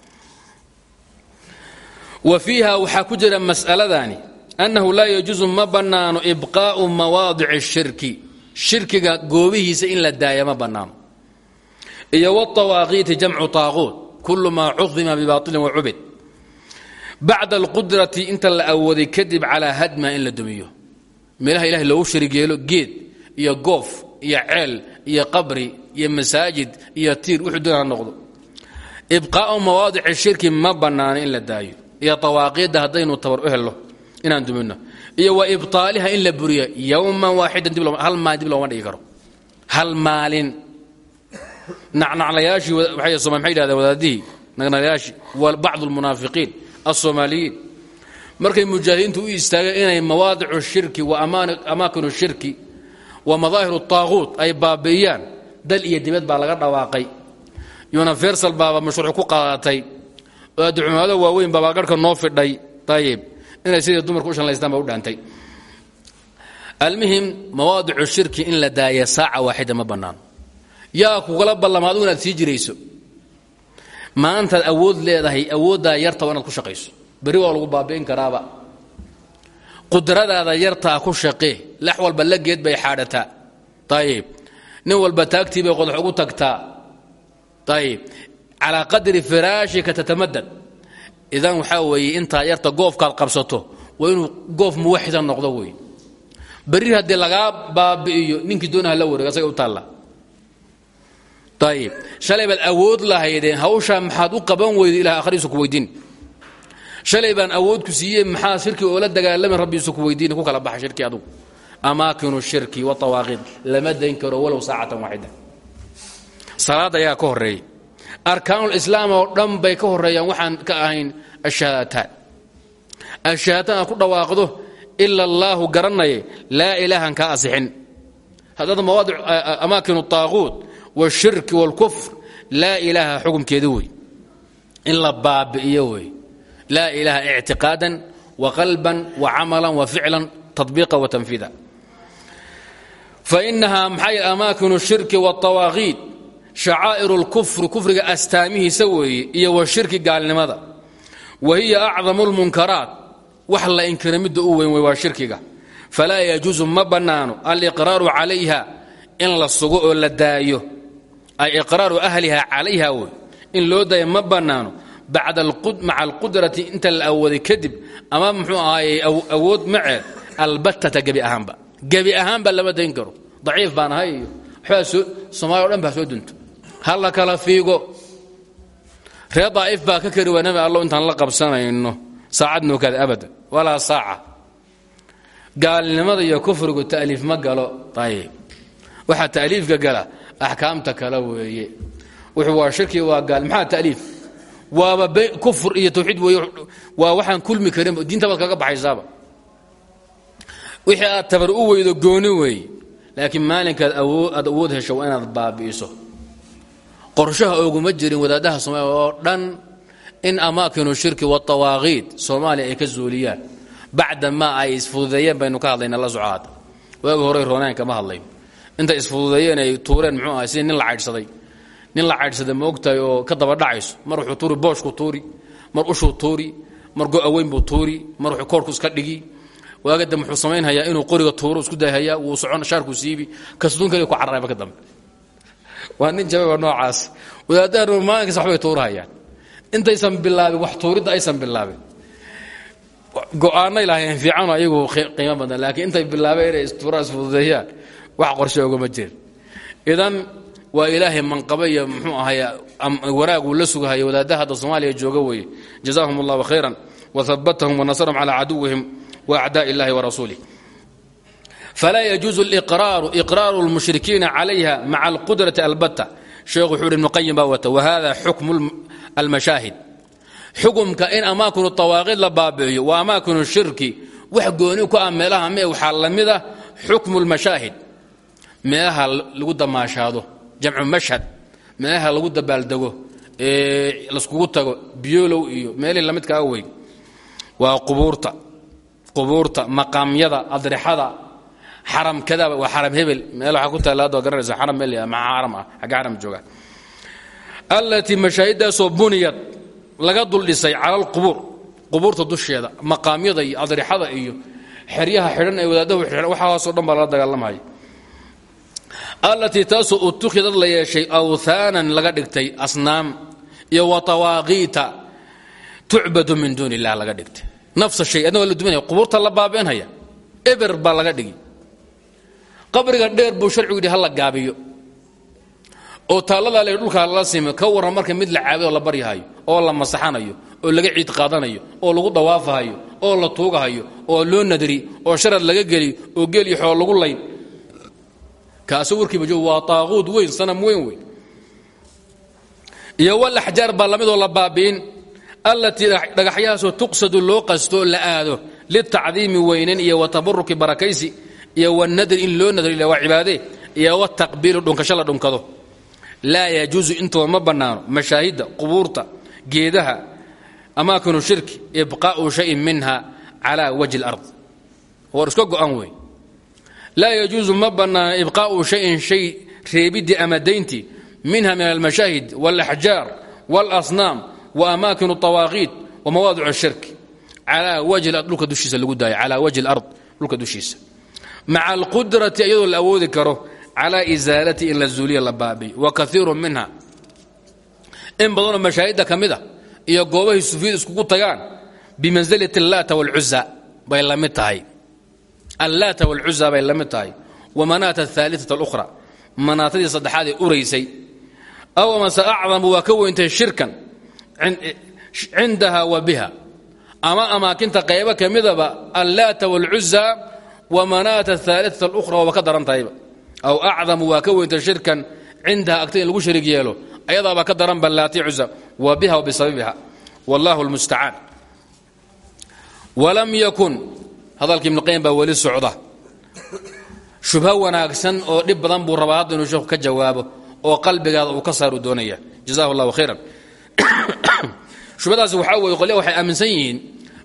wa fiiha waxaa ku jira mas'aladani annahu laa yajuusu ma bannaano ibqaa'u mawaadici shirki. Shirkiga goobihiisa in la daaya bannaano iyo wاطawaaqiiti jamcu طaaquut kulu maa cudima bibaطilin wacubid bacda alqudrati inta la awooday kadib calaa hadma in la dumiyo meelaha ilahay loogu sharig yeelo geed iyo goof iyo ceel iyo qabri iyo masaajid iyo tiir wuxuu doona ha noqdo ibqaa'u mawaadici shirki ma bannaano in la daayo iyo awaaqiidda haddaynu tabar u helno inaan dumino iyo wa ibطaaliha in la buriyo yowman waaxidan hal maalin dib looma dhigi karo hal maalin nacnaclayaashii waxay soma maxay yidhahdeen wadaadihii nacnaclayaashii wa bacdu almunaafiqiin alsoomaaliyiin markay mujaahidiintu u istaageen inay mawaadicu shirki wa amaakinu shirki wa madaahiru طaaquut ay baabi'iyaan dal iyo dibad baa laga dhawaaqay universal baaba mashruuc ku qaadatay oo waaweyn baabaa garhka noo fidhay ayib inay sidii dumarku u shanlaystaan baa u dhaantay almuhim mawaadicu shirki in la daaya saaca waaxida yaa kugala ballama adigu inaad sii jirayso. Maantaad awood leedahay awooddaa yarta waa ku shaqayso. Berri waa lagu baabi'in karaaba. Qudradaada yartaa ku shaqee lax walba la geed bay xaadhataa. Ayib nin walba taagtii bay ugu tagtaa. Ayib calaa qadri firaashika tatamadad idan waxaa weeye intaa yarta goofkaad qabsato waa inuu goof muwaxida noqdo wey berri haddii lagaa baabi'iyo ninkii doonaha la wareeg asaga u taalla ayib shalay baad awood lahaydeen hawshaa maxaad u qaban weyda ilah akhriisu ku weydiin shalay baan awood ku siiyey maxaa shirki oola dagaalami rabbiisu ku weydiin ku kala baxa shirki adugu amaakinu shirki waawaaqiid lama dayn karo walow saacatan waaxida salaad ayaa ka horreeya arkaanulislaam oo dhan bay ka horeeyaan waxaan ka ahayn ashahaadataan ashahaadataan aad ku dhawaaqdo ila allaahu garanaya laa ilaahan asixin haddaad mawaadic amaakinu washirki wاlkufr laa ilaaha xukumkeeda wey in la baabi'iyo wey laa ilaaha ictiqaadan waqalban wacamalan waficlan taطbiiqa watanfiida fainahaa maxay amaakinu shirki wاطawaaqiid shacaa'iru اlkufri kufriga astaamihiisa weeye iyo washirki gaalnimada wa hiya acdamu اlmunkaraat wax la inkira midda u weyn wey waa shirkiga falaa yajuusu ma bannaano aliqraaru calayha in la sugo oo la daayo ay iqraaru ahliha calayha wey in loo daayo ma bannaano. Maca alqudrati inta la awooday kadib ama muxuu ahaaye awood maceed albatata gebi ahaanba. Gebi ahaanba lama dayn karo. Daciif baan ahay iyo waxbaa soo somaaliya o dhan baa soo dunto. Ha la kala fiigo. Reer daa'if baa ka kari waa nabi allow intaan la qabsanayno. Saacad nookaada abada. Walaa saaca. Gaalnimada iyo kufrigu ta'liif ma galo. Ayib axkaamta kale weeye. Wuxuu waa shirki waa gaal maxaa ta'liif waaba kufr iyo tawxiid waa waxaan kulmi karin diinta baad kaga baxaysaaba. Wixii aad tabar u weydo gooni weeye laakiin maalinkaad aad awood hesho waa inaad baabi'iso. Qorshaha oguma jirin wadaadaha soomaaliya oo dhan in amaakinu shirki waawaaqiid soomaaliya ay ka zuuliyaan bacda maa ay isfududeeyeen baynu ka hadlayna la socaad waagi horey roonaan kama hadlayn intay isfududeeyeen ay tuureen muxuu ahay sidii nin la caydhsaday nin la caydhsaday ma oo ka daba dhacayso. Mar wuxuu tuuri booshku tuuri. Mar ushuu tuuri. Mar go-aweyn buu tuuri. Mar wuxuu koorku iska dhigi. Waagada muxuu samaynhayaa inuu qoriga tuuro isku dayhayaa wuu socon shaarku siibi kasduun kale ku cararayba ka dambe. Waa nin jababa noocaas. Wadaadaha maalinkaas waxbay tuurahayaan. Intaysan bilaabin wax tuuridda aysan bilaabin. Go'aanay lahayn fiicano ayagu qiimo badan laakiin intay bilaabeen inay istuuraan isfududeeyaan wax qorshe ogama jirin. Idan waa ilaahay manqaba iyo muxuu ahay wanaaguu la sugahaya wadaadaha hadda soomaaliya jooga weeye. Jazahum allahu khayran wahabatahum wanasrahum calaa caduwihim waacdaa illahi warasuulih falaa yajuuzu liqraaru iqraaru lmushrikiina calayha maca alqudrati albata sheekhu wuxuu hi ibnu qayim baa wata wahada xukmu almashaahid. Xukumka in amaakinu tawaaqid la baabi'iyo waa amaakinu shirki wax gooni ku ah meelaha mee waxaa la mid ah meelaha lagu damaashaado jamcu mashhad meelaha lagu dabaaldego laskugu tago biyolow iyo meelihii lamidkaa wey waa qubuurta qubuurta maqaamyada adrixada xaramkada waa xaram hebel meel waxaa ku taalla adoo garanaysa xaram meel maca xaram ah xagga xaram jooga. Allatii mashaahidaasoo buniyad laga dul dhisay cala alqubuur qubuurta dusheeda maqaamyada iyo adrixada iyo xeryaha xidhan ee wadaadahu xidhan waxaasoo dhan baa lala allatii taasoo utukhidad la yeeshay awthaanan laga dhigtay asnaam iyo wa tawaaqiita tucbadu min duuni illah laga dhigtay. Nafsa shay adna waa la duminaya la baabi'inhaya eber baa laga dhigi qabriga dheer buu sharcigu yidhi ha la gaabiyo oo taalladaa le dhulkaa lala simi ka warran marka mid la caabido la baryahayo oo la masaxanayo oo laga ciid qaadanayo oo lagu dawaafahayo oo la tuugahayo oo loo nadri oo sharad laga geli oo geel iyo xool lagu layn kaasi warkiiba joog waa taaquud weyn sanam weyn weyn. Iyo wal axjaar baa lamidoo la baabi'in. Allatii dhagaxyahaasoo tuqsadu loo qasto la aado. Litacdiimi weynin iyo wa tabaruki barakaysi iyo wanadri in loo nadri waa cibaadee iyo wataqbiilu dhunkasho la dhunkado. Laa yajuusu intuba ma bannaano. Mashaahidda qubuurta geedaha amaakinu shirki ibqaa'u shayin minha cala wajhi wey laa yajuusu ma bannaano ibqaa'u shayin shay reebiddii ama dayntii minha min almashaahid wاlaxjaar wاlasnaam waamaakin طawaaqiid wamawaadic الshirk calaa wajhi dhulka dushiisa lagu daayo calaa wajhi اlard dhulka dushiisa maca alqudrati iyadoo la awoodi karo calaa isaalati in la zuuliya la baabiy wa kaiiru minha in badanoo mashaahidda ka mid a iyo goobahay sufiyad iskugu tagaan bimansilati allaata wاlcuza bay la mid tahay allaata wاlcuza bay la mid tahay wamanaata ahaaliثaة اlأkhra manaatadii saddexaad ee uraysay aw amase acdamu waa ka weyntay shirkan cindaha wa biha ama amaakinta qaybo ka midaba allaata wاlcuza wamanaata ahaaliثaة اlأkhra waaba ka daran tahayba aw acdamu waa ka weyntay shirkan cindaha agta in lagu sharig yeelo ayadaabaa ka daran ballaati cuza wa biha wa bisababiha wallahu lmustacaan walam yakun hadalka ibnuqayim baa weli socda. Shubho wanaagsan oo dhib badan buu rabaa inuu sheekhu ka jawaabo oo qalbigaada uu ka saaru doonaya. Jazahu allahu khayran. Shubhadaasi waxaa weeye qolya aaminsan yihiin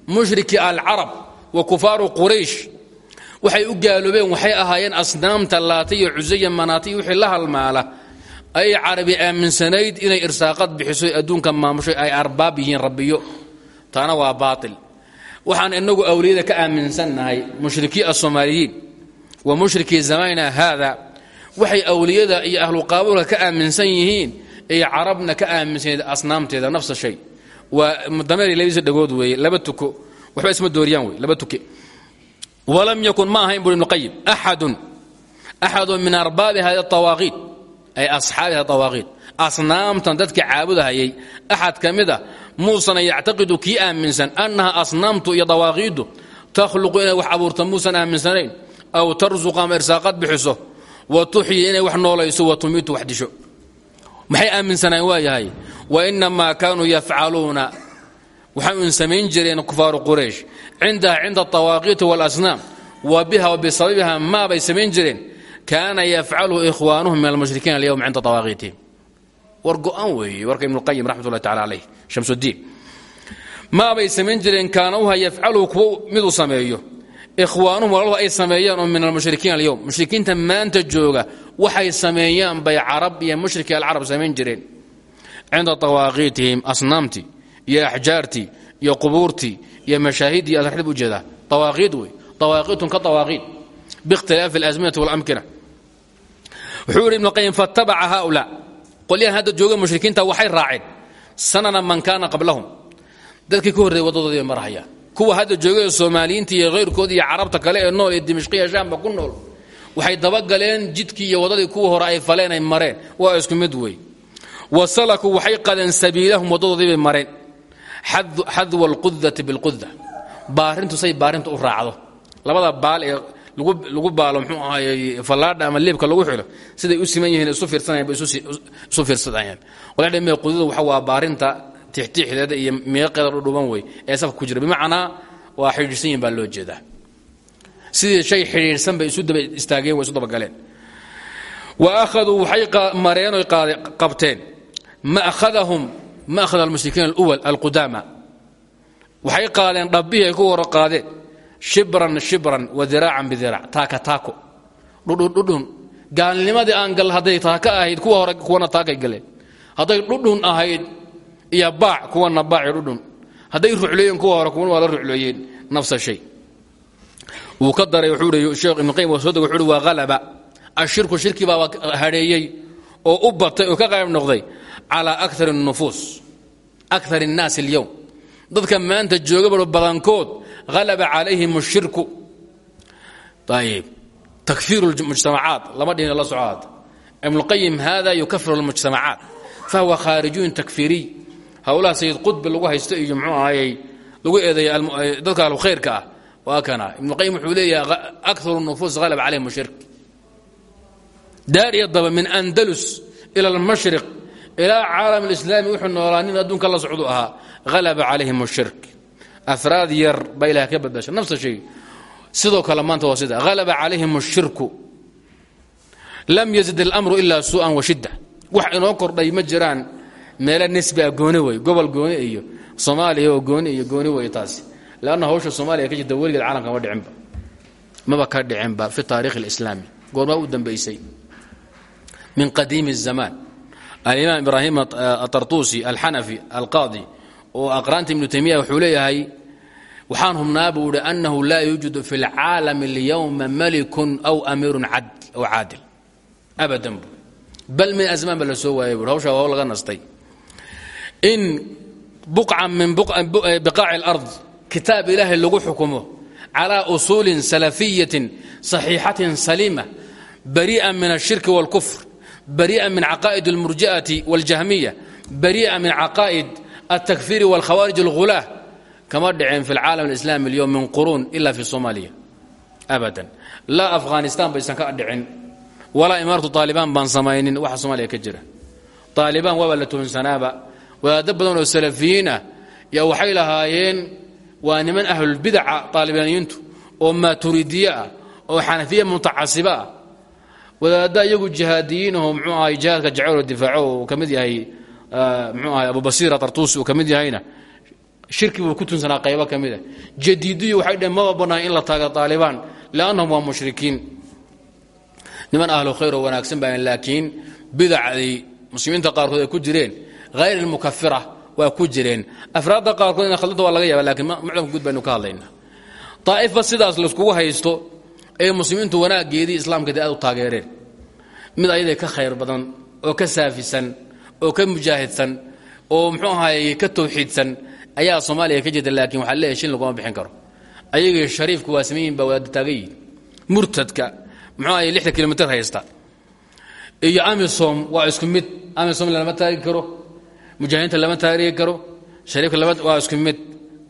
mushrikii alcarab wa kufaaru quraysh waxay u gaaloobeen waxay ahaayeen asnaamta laata iyo cusaya manaata iyo wixii la halmaala ay carabi aaminsanayd inay irsaaqad bixiso adduunka maamusho ay arbaab yihiin rabbiyo taana waa baatil waxaan inagu awliyada ka aaminsannahay mushrikii asoomaaliyiin wa mushrikii zamanina haada. Waxay awliyada iyo ahlu qaabuulka ka aaminsan yihiin ay carabna ka aaminsanayd asnaamteeda nafsa shay. Waa dameer labadiisa dhagood weeye laba tuko. Waxba isma dooriyaan wey laba tuke. Walam yakun ma ahayn buri ibnu qayim axadun. Axadun min arbaabi hadi awaaqiid ay asxaabi awaaqiid asnaamtan dadka caabudahayay axad ka muusana yactaqidu kii aaminsan annaha asnaamtu iyo dawaaqiiddu takhluqu inay wax abuurta muusan aaminsanayn aw tarsuqu ama irsaaqad bixiso wa tuxyi inay wax noolayso wa tumiitu wax disho. Maxay aaminsanaan waa yahay wa inamaa kaanuu yafcaluuna. Waxay un samayn jireen kufaaru quraysh. Cindaha cinda alawaaqiiti walasnaam wa biha wa bisababiha maabay samayn jireen. Kaana yafcaluhu ikhwaanuhum min almushrikiin alyowm cinda awaaqiitihim war go-an weeye warka ibnuqayim raxmat ullahi tacala caleyh shamsudiin maabay samayn jireen kaanauha yafcaluhu kuwo miduu sameeyo. Ikhwaanuhum walaluhu ay sameeyaan oo min almushrikiin alyowm mushrikiinta maanta jooga waxay sameeyaan bay carab iyo mushriki alcarab samayn jireen. Cinda awaaqiitihim asnaamtii iyo axjaartii iyo qubuurtii iyo mashaahidii adxib u jeedaa awaaqiid wey awaaqiitun ka awaaqiid biikhtilaafi alasminati walamkina. Wuxuu yidhi ibnu qayim fattabaca haula qolyahan hadda jooga mushrikiinta waxay raaceen. Sanana man kaana qablahum. Dadkii ka horreeyay waddadoodii bay kuwa hadda joogay soomaaliyiinta iyo hayrkood iyo carabta kale ee nool ee dimashqiya shaamba ku nool. Waxay dabagaleen jidkii iyo waddadii kuwa hore ay faleen ay mareen. Waa isku mid wey. Wa waxay qadeen sabiilahum waddadoodii bay mareen. Xadwa alqudati bilquda baarintu say baarinta u raacdo. Labada baal ee lagu baalo mxuu ahaay fallaadha ama liibka lagu xilo siday u siman yihiin isu fiirsanayaan bay isu fiirsanayaan walaadhe mee qudada waxa waa baarinta tixtiixdeeda iyo meeqeeda dhudhuban wey ee safka ku jira. Bimacnaa waa xidhiidhsan yihiin baa loo jeedaa. Sidii shay xidhiidhsan bay isu daba istaageen way isu dabagaleen wa akhaduu waxay mareen oy qabteen. Ma'khadahum ma'khad almushrikiin aluwal alqudaama. Waxay qaadeen dhabbihii ay ku horo qaadeen shibran shibran wa diraacan bidiraac taaka taako. Dhudhun dhudhun gaalnimadii aan gal hadday taaka ahayd kuwa hore kuwana taakay galeen. Hadday dhudhun ahayd iyo baac kuwana baaci dhudhun. Hadday rucleeyeen kuwa hore kuwana waa la nafsa shay. Wuu ka daray wuxuu hi sheekh ibnuqayim waa soo deg wuxuu waa halaba ashirku shirkii baa hadheeyey oo u batay oo ka qayb noqday calaa akar nufuus akar اnnaasi اlyowm dadka maanta joogaba badankood halaba calayhim الshirku ayb takfiir اmujtamacaat lama dhihin la socoad ibnuqayim hada yukafir اlmujtamacaat fahuwa khaarijiyun takfiriy howlaha sayid qudbi lagu haysto iyo mxuu ahayey lagu eedeeya dadka alkhayrka ah waa kana ibnuqayim wuxuu leeyahay akar الnufuus halaba calayhim الshirk daariya daba min andalus ila اlmashriq ilaa caalam alislaami wuxuu noolaa nin adduunka la socdu ahaa halaba calayhim ashirk afraad yar baa ilaah ka badasha nafsa shay sidoo kale maanta waa sida halaba calayhim ashirku lam yazid اlamru ilaa suu'an wa shidda wax inoo kordhay ma jiraan meelo nisbi a gooni wey gobol gooni iyo soomaaliya oo gooni iyo gooni wey taasi leanna hawsha soomaaliya ka jirta weligeed caalamka ma dhicinba maba ka dhicinba fi taarikhi اlislaami goormaa u dambaysay min qadiimi الzamaan alimaam ibraahim atartuusi alxanafi alqaadi oo aqraanta ibnu taymiya wuxuu leeyahay waxaan hubnaa buu ihi annahu laa yuujidu fi اlcaalami اlyowma malikun aw amiirun cadl aw caadil abadan bu bal min asmaan ba la soo waayay bui hawshaa waa laga nastay in buqcan min biqaaci اlard kitaab ilaahay lagu xukumo calى usuulin salafiyatin صaxiixatin saliima bariئa min الshirki wاlkufr bariئa min caqaa'id اlmurji'ati wاljahmiya bariئa min caqaa'id الtakfiri wاlkhawaarij اlghulaah kama dhiceen fi اlcaalam اlislami اlyowm min quruun ila fi somaaliya abadan laa afghanistan baysan ka dhicin walaa imaaratu طaalibaan baan samaynin waxa soomaaliya ka jira طaalibaan waaba la tuhonsanaaba wadaado badan oo salafiyiin ah yaa waxay lahaayeen waa niman ahlulbidaca taalibaaniyiintu oo maaturidiye ah oo xanafiya mutacasiba ah wadaadda iyagu jihaadiyiin aho mxuu ahay jihaadka jaceylo difaaco uu ka mid yahay mxuu ahay abubasiira tartuusi uu ka yahayna shirki buu ku tunsanaa qaybo ka mida jadiidiyu waxay dheheen maba bannaan in la taaga taalibaan liannahum waa mushrikiin niman ahlu khayr oo wanaagsan baa laakiin bidacdii muslimiinta qaarkood ay ku jireen hayr almukafira waa ku jireen afraadda qaarkood ina khaldanta laga yaaba lakiin mucdamka guud baynu ka hadlaynaa daa'ifa sidaas layskugu haysto ee muslimiintu wanaaggeedii islaamkeedii aad u taageereen mid ayaday ka khayr badan oo ka saafisan oo ka mujaahidsan oo muxuu ahaay ka tawxiidsan ayaa soomaaliya ka jirta laakiin waxaa leeyahay shin laguma bixin karo. Ayagii shariifku waa samayin baa wadaada taagan yihiin murtadka muxuu ahay lixda kilomitr haysta. Iyo amisom waa isku mid. Amisom lama taagi karo mujaahidiinta lama taagi karo shariifka waa isku mid.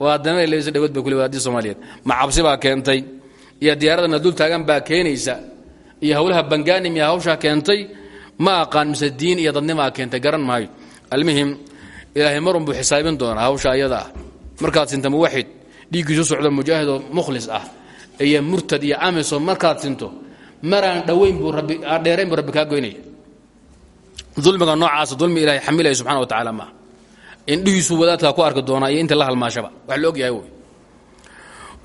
Waa leysa dhagood bay kuli wadaadii soomaaliyeed. Ma cabsi baa keentay iyo diyaaradana dul taagan baa keenaysa iyo howlaha banganim iyo hawshaa keentay ma aqaan mise diin iyo dadnimaa keentay garan maayo. Almuhim ilaahay marun buu xisaabin doonaa hawsha ayada ah. Markaad sinta muwaxid dhiiggiisu socdo mujaahid oo mukhlis ah iyo murtad iyo amisom markaad sinto maraan dhowayn buu rabbi dheerayn buu rabbi kaa goynaya. Dulmiga noocaasa dulmi ilaahay xamilaya subxana wa tacaala maaha indhihiisu wadaadkaa ku arki doonaa iyo inta la halmaashaba. Wax la yahay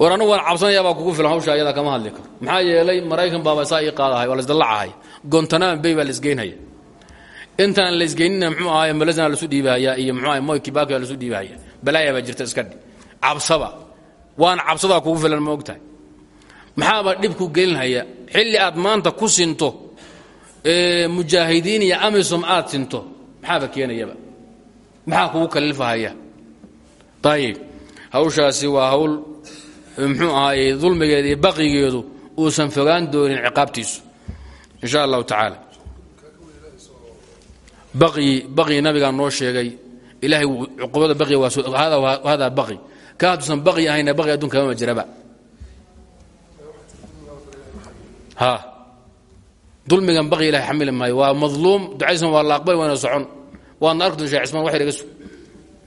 war anugu waan cabsanayaabaa kugu filan hawsha ayadaa kama hadli karo. Maxaa yeelay maraykan baaba saa ii qaadahay waa laisdallacahay gontanama bay baa laisgeynhaya intaan laisgeynina mxuu ahaay malazana lasu dhiibahaya iyo mxuu ahay moy kibaki lasu dhiibahaya balaaya baa jirta iska dhi cabsaba. Waana cabsadaa kugu filan ma ogtahay. Maxaaba dhibku gelinhaya? Xilli aad maanta ku sinto mujaahidiin iyo amisom aad sinto maxaaba keenayaba? Maxaa kugu kalilfahaya ayib hawshaasi waa hawl muxuu ahaay dulmigeeda iyo baqigeedu uusan fogaan doonin ciqaabtiisu in sha allahu tacaala. Baqyi nabigaa noo sheegay ilahay cuqubada baqi hada baqi. Ka hadduusan baqyi ahayna baqi adduunka mama jiraba. Ha. Dulmigan baqyi ilahay xamili maayo. Waa madluum ducaysan waa la aqbali wayna socon. Waadna arki sheh cismaan wax sug.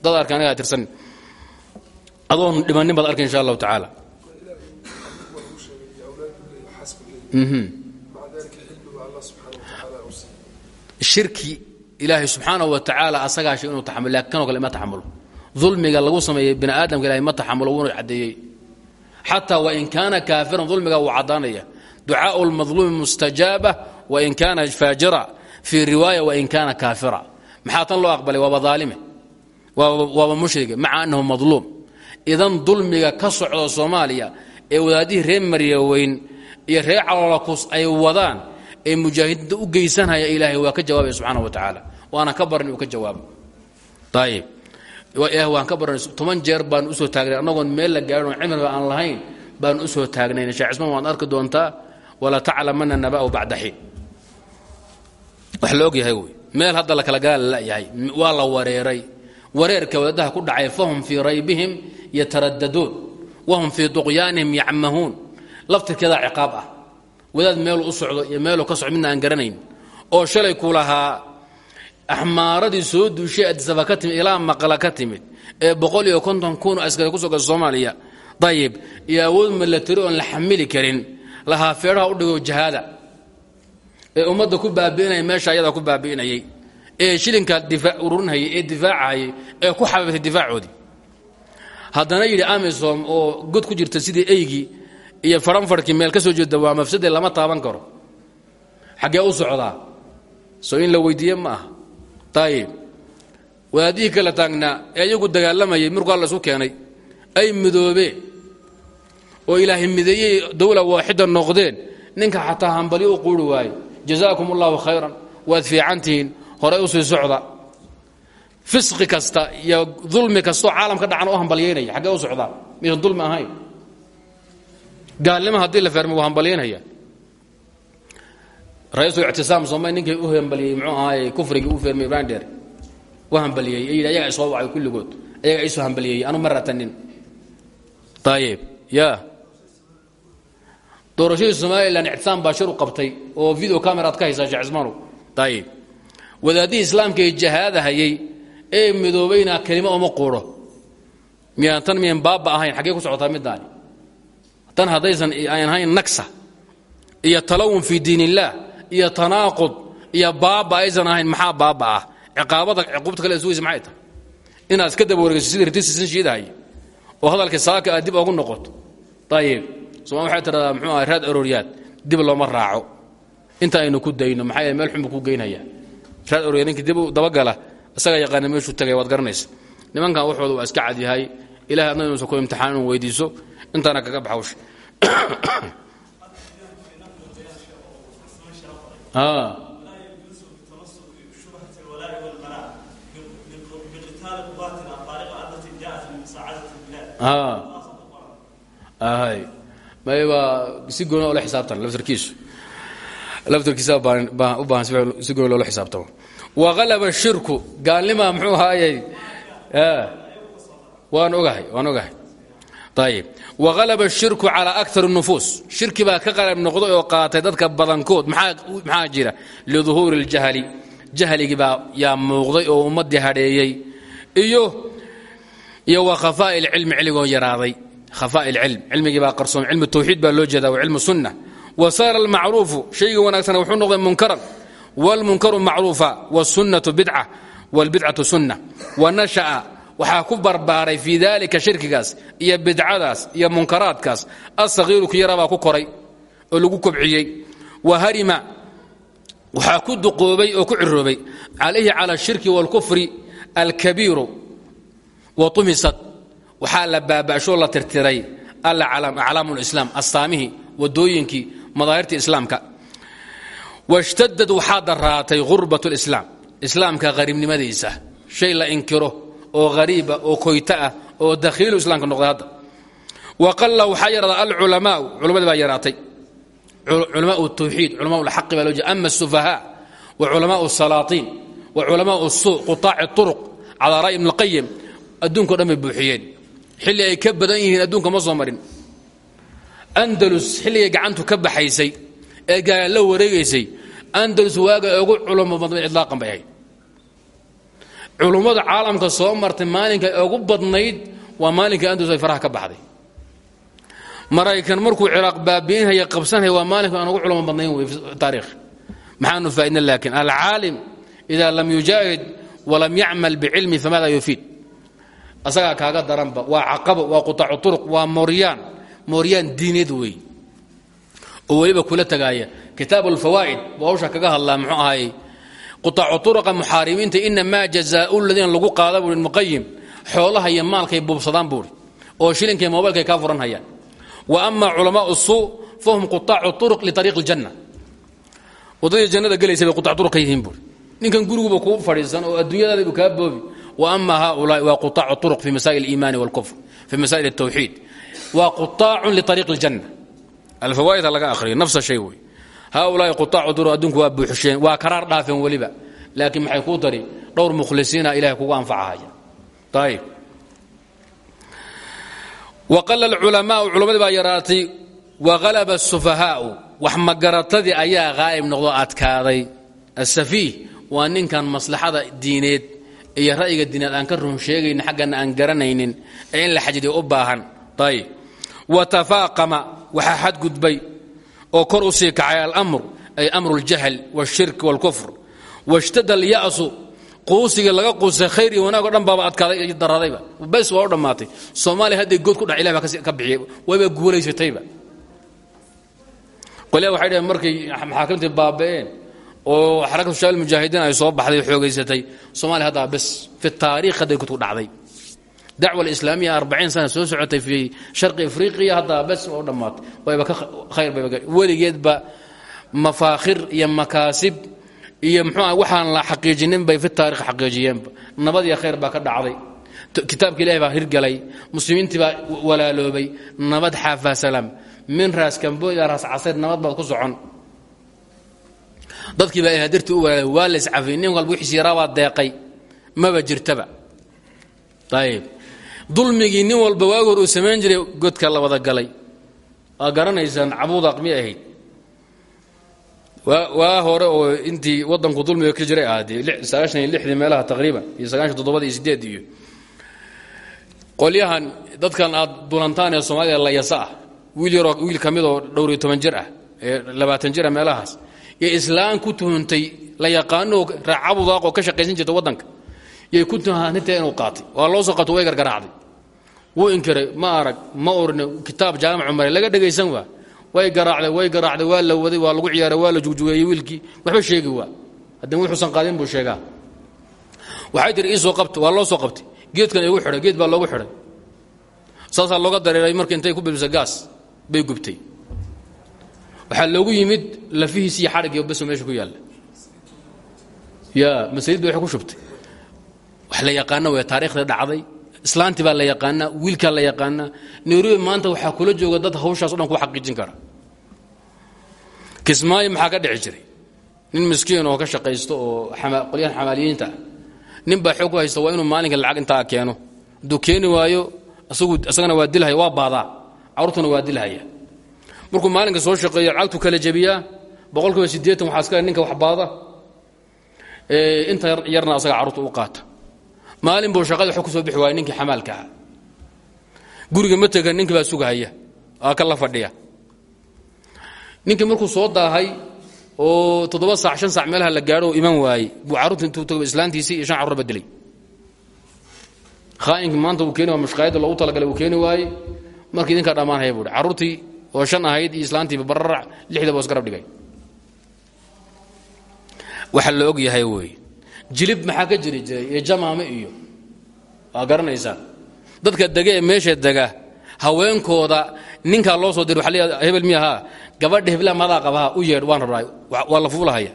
Dad arka tirsan. Adoon dhimannin baad arkay insha allahu tacaala shirki ilaahay subxaanahu wa tacaala asagaa shay inuu taxamul laakiin kanoo kale ma taxamulo dulmiga lagu sameeyey bini aadamka ilahay ma taxamulo wuuna caddeeyey. Xataa wain kaana kaafiran dulmiga wuu caddaanaya. Ducaau lmadluumi mustajaaba wain kaana faajira. Fii riwaaya wain kaana kaafira. Maxaa tan loo aqbalay? Waaba aalime waaba mushrige maca annahu madluum. Idan dulmiga ka socda soomaaliya ee wadaadihii reer maryaweyn iyo reer caloolakus ay wadaan ee mujaahidiinta u geysanhaya ilaahay waa ka jawaabaya subxaana wa tacaala. Waana ka baran uu ka jawaabo. Ayib ilaah waan ka baran toban jeer baan u soo taagnay annagoon meel la gaadhin oo cimriba aan lahayn baan u soo taagnayn sheekh cismaan waad arki doontaa wala taclamana naba'u bacda xiin. Wax la yahay wey meel hadda la kala gaala layahay waa la wareeray. Wareerka wadaadaha ku dhacay fahum fii raybihim yataraddaduun wahum fii duqyaanihim yacmahuun laftirkeedaa ciqaab ah. Wadaad meeluu u socdo iyo meeluu ka socdo midna aan garanayn. Oo shalay ku lahaa axmaaradii soo duushay adisaba ka timid ilaa maqla ka timid. Ee boqol iyo konton kun askari ku sogay soomaaliya. Dayib. Iyo awood milatari oon la xamili karin. Lahaa feedhaha u dhigo jahaada. Ee ummadda ku baabi'inaya meesha ayadaa ku baabi'inayay. Ee shilinka ururinhayay ee difaacahayay ee ku xabiibtay difaacoodii. Haddana yidhi amisom oo god ku jirta sidii eygii iyo faranfarkii meel ka soo jeeda waa mafsade lama taaban karo. Xaggee u socdaa. Soo in la weydiiye ma aha. Ayib kala taagnaa ee iyagu dagaalamayay markuu alla isu keenay. Ay midoobeen oo ilaahay mideeyey dawla waaxida noqdeen. Ninka xataa hambalyo u quuri waaye. Jazaakum allahu khayran. Waad fiicantihiin. Horay u sii socda. Fisqi kasta iyo dulmi kastoo caalamka dhacan u hambalyaynaya xaggee u socdaa. Maysan dulmi ahayn gaalnimo haddii la fermo waa hambalyaynaya ra'iisul ictisaam soomay ninkay u hambaliyey muxuu ahaaye kufrigii u fermay bander u hambaliyey ee yidhi ayagaa isoo wacay kulligood ayagaa isoo hambaliyey anu ma ratanin. Ayib ya. Doorashadii somalilan ictisaam baa shir u qabtay oo video cameraad ka haysaa sheekh cismaanow ayib wadaadihii islaamka ee jahaadahayey ee midoobayna kelimo uma quuro. Miyaan tan miyan baaba ahayn xaggee ku socotaa midaani tan haddaysan ahayn nagsa iyo talawun fii diin iyo tanaaqud iyo baaba aysan ahayn maxaa baaba ah? Ciqaabada ciquubta kale sugaysa maxay tahay? Inaad iska daba wareegso sidii shiidahay oo hadalkii saaka dib ogu noqoto. Ayib somal waxay tiradaa muxuu aha raad arooryaad dib looma raaco. Inta aynu ku dayno maxaa meel xun ku geynaya? Raad arooryaad ninkii dib dabagala isagaa yaqaana meeshuu tagay waad garanaysa. Nimankan waxooda waa iska cadyahay ilahay adna inuusan ku imtixaan inuu weydiiso intaana kaga baxawsh mayba si gooni oola xisaabtan laftarkiisu laftarkiisa u baahan si gooni loola xisaabtamo waalaba shirku gaalnimaa muxuu ahaayey? Waan ogahay waan ogahay ayib wahalaba shirku calaa akar nufuus shirki baa ka qalab noqday oo qaatay dadka badankood maxaa jira liduhuuri اljahli jahligii baa yaa muuqday oo ummadii hadheeyey iyo iyo wa khafaa'i اlcilmi cilmigoo yaraaday khafaa'i اlcilm cilmigii baa qarsoon cilmi tawxiid baa loo jeeda wa cilmu sunna wa saara almacruufu shaygii wanaagsana wuxuu noqday munkaran wاlmunkaru macruufa wالsunnatu bidca wاlbidcatu sunna wa nasha'a waxaa ku barbaaray fii dalika shirkigaas iyo bidcadaas iyo munkaraadkaas. Asahiiru ki yarabaa ku koray oo lagu kobciyey. Wa harima waxaa ku duqoobay oo ku ciroobay. Calayhi cala ashirki wاlkufri alkabiiru wa tumisad waxaa la baaba'shoo la tirtiray. Aclaamu lislaam astaamihii wadooyinkii madaahirtii islaamka. Washtadad waxaa daraatay hurbat lislaam islaamka qariibnimadiisa shay la inkiro oo hariiba oo koyta ah oo dakhiilu islaamka noqday hadda. Wa qalla waxaa yaraaday alculamaau culammadii baa yaraatay. Culamaau tawxiid culama lxaqi baa loo jeeda ama asufahaa wa culamaau salaatiin wa culamaau suu qutaaci turuq calaa ra'yi ibn اlqayim adduunko dhan buuxiyeen. Xilli ay ka badan yihiin adduunka ma soo marin. Andalus xilligay gacantu ka baxaysay ee gaala la wareegaysay andalus waaga ugu culamo badnayd idlaaqan culummada caalamka soo martay maalinka ugu badnayd waa maalinkai andalus ay faraha ka baxday. Maraykan markuu ciraaq baabi'inhaya qabsanhaya waa maalinka aan ugu culamo badnayn wey taarikh maxaanu faa'idna laakin alcaalim ida lam yujaahid walam yacmal bicilmi famaada yufiid asagaa kaaga daranba waa caqabo waa qutaacu turuq waa mooryaan mooryaan diineed wey oo weliba kula tagaaya. Kitaab alfawaa'id buu hawsha kaga hadlaa muxuu ahaayey uaacu uraa muxaarimiinta inamaa jazaau ladiina lagu qaada buui muqayim xoolaha iyo maalkay buubsadaan buui oo shilinkay mobaylkay kaa furanhayaan. Wa ama culamaau suu fahum quaacu uruq liariiq janna wadadii jannada gelaysabay quaac uruk ka yihiin buui ninkan guriguba kuu fadhiisan oo adduunyadaadaybu kaa boobi. Wa ama haulaai waa quaacu uruq fii masaa'il iimaani walkufr fii masaa'il tawxiid waa quaacun liariiq janna alfawaa'ida laga ariyo nafsa shay wey haulaai duruq adduunku waa buuxsheen waa karaar dhaafeen weliba laakiin maxay kuu tari dhowr mukhlisiina ilahay kugu anfacahaya ayib waqala alculamaau culammadii baa yaraatay wahalaba asufahaau wax magaratadii ayaa haa'ib noqdo adkaaday asafiih waa ninkan maslaxada diineed iyo ra'yiga diineed aan ka run sheegaynin xaggana aan garanaynin ee in la xajidiyo u baahan tafaaqama waxaa xadgudbay oo kor u sii kacay alamr ay amru اljahl wاshirk wاlkufr washtada alyasu quusigii laga quusay khayr iyo wanaag o dhan baaba adkaaday daradayba bes waa u dhammaatay soomaaliya hadday good ku dhac ilah baa ka bixiyay wayba guulaysatayba qolyaa waxay dhaheen markay maxaakimtii baaba'een oo xarakatu shabaab mujaahidiin ay soo baxday xoogaysatay soomaaliya haddaa bes fi taariikh hadday ku dhacday dacwa alislaamiya arbaciin sana soo socotay fii sharqi afriqiya haddaa bes oo dhammaatay wayba ka khayr bayba weligeedba mafaakhir iyo makaasib iyo muxuu ah waxaan la xaqiijinin bay fi taarikh xaqiijiyeenba nabad iyo khayr baa ka dhacday kitaabka ilahi baa hirgalay muslimiintii baa walaaloobay nabad xaafaa salaam min raas kambo ilaa raas casir nabad baad ku socon dadkii baa ihaadirta u walaalay waa la iscafay nin walba wixiis yaraabaa deeqay maba jirtaba dulmigii nin walba waagi hor uu samayn jiray godka la wada galay. Waa garanaysaan cabuudaq miyay ahayd? Waa hore oo intii wadanku dulmiga ka jiray ahaadee sagaashan iyo lixdii meelaha taqriiban iyo sagaashan toddobada sideed iyo qolyahan dadkan aad dulantaan ee soomaalida layasa ah. Wiil yaroo wiil ka mid oo dhowr iyo toban jir ah ee labaatan jir ah meelahaas. Iyo islaan ku tuhuntay la yaqaano raacabudaaq oo ka shaqaysan jirta waddanka yay ku tuhanintee inuu qaatay. Waa loo soo qabto way gargaraacday. Wuu inkiray ma arag ma orne kitaab jaamicu maray laga dhegaysan waa. Way garaacday way garaacday waa la waday waa lagu ciyaaray waa la jugjugeeyey wiilkii. Waxba sheegi waa. Haddana wuxuusan qaadin buu sheegaa. Waxay tiri ii soo qabta waa loo soo qabtay. Geedkan igu xidhay geed baa loogu xidhay. Saasaa looga dareeray marka intay ku bilbisa gaas bay gubtay. Waxaa loogu yimid lafihiis iyo xadhig iyo baso meesha ku yaalla. Ya masaajid ba waxay ku shubtay wax la yaqaana way taariikhda dhacday. Islaantii baa la yaqaanaa wiilkaa la yaqaanaa nairobi maanta waxaa kula jooga dad hawshaas o dhan ku xaqiijin kara. Kismaayo maxaa ka dhici jiray? Nin miskiin oo ka shaqaysto oo qolyahan xamaaliyiinta nin baa xoog haysta waa inuu maalinka lacag intaa keeno. Hadduu keeni waayo isagana waa dilhaya waa baadaa carruurtuna waa dilhaya. Markuu maalinka soo shaqeeyo lacagtu kala jebiyaa boqolkiiba siddeetan waxaa iska ninka wax baada. Inta yarna asaga carruurta u qaata maalin buu shaqada ku soo bixi waaya ninkii xamaalka guriga ma tegan ninkii baa sugahaya aa ka fadhiya. Ninkii markuu soo daahay oo toddoba saac shan saac meelaha la gaadho iman waayey buu carruurta intuu tago islaantiisii shan carruur ba dilay. Maanta uu keeni waa mashqaayadda loogu talagalay uu keeni waayey. Markii idinkaa dhammaanhaya buuhi carruurtii oo shan ahayd iyo islaantiiba bararac lixdaba garab dhigay. Waxa la og yahay weeye jilib maxaa ka jiri jiray iyo jamaame iyo waa dadka dega ee dega haweenkooda ninkaa loo soo diray waa leeya hebel miya haa gabadha heblaha madaa qabaha u yeedh waan rabaa waa la fuulahaya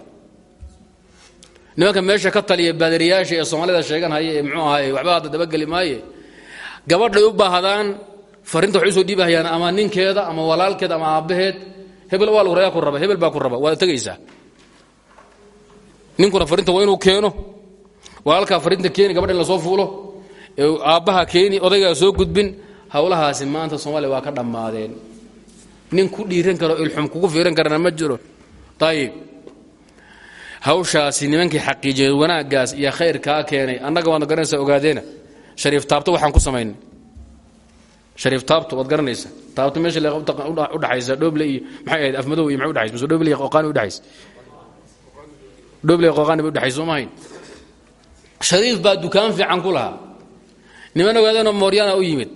nimanka meesha ka taliya baadariyaasha ee soomaalida sheeganhaya ee muxuu ahaay waxba hadda dabageli maaye. Gabadhay u baahdaan farinta waxay u soo dhiibahayaan ama ninkeeda ama walaalkeed ama aabbaheed hebel waa lagu rayaa ku raba hebel baa ku raba waad tegaysaa ninkuna farinta waa inuu keeno. Walaalkaa farinta keeni gabadha in la soo fuulo. Aabbaha keeni odaygaa soo gudbin. Howlahaasi maanta soomaaliya waa ka dhammaadeen. Nin ku dhiiran karo ilxum kugu fiiran karana ma jiro. Ayib hawshaasi nimankii xaqiijiyey wanaaggaas iyo khayr kaa keenay annaga waadna garanaysaa ogaadeena shariif taabto waxaan ku samaynay shariif taabto waad garanaysaa taabto meesha udhaxaysa dhoble iyo maxay ahayd afmadow iyo maxay udhaxaysa mise dhoble iyo qoqaani udhaxaysa dhoble iyo qoqaani bay udhaxaysa sooma hayn shariif baa dukaan fiican ku lahaa. Niman ogaadeenoo mooryaana u yimid.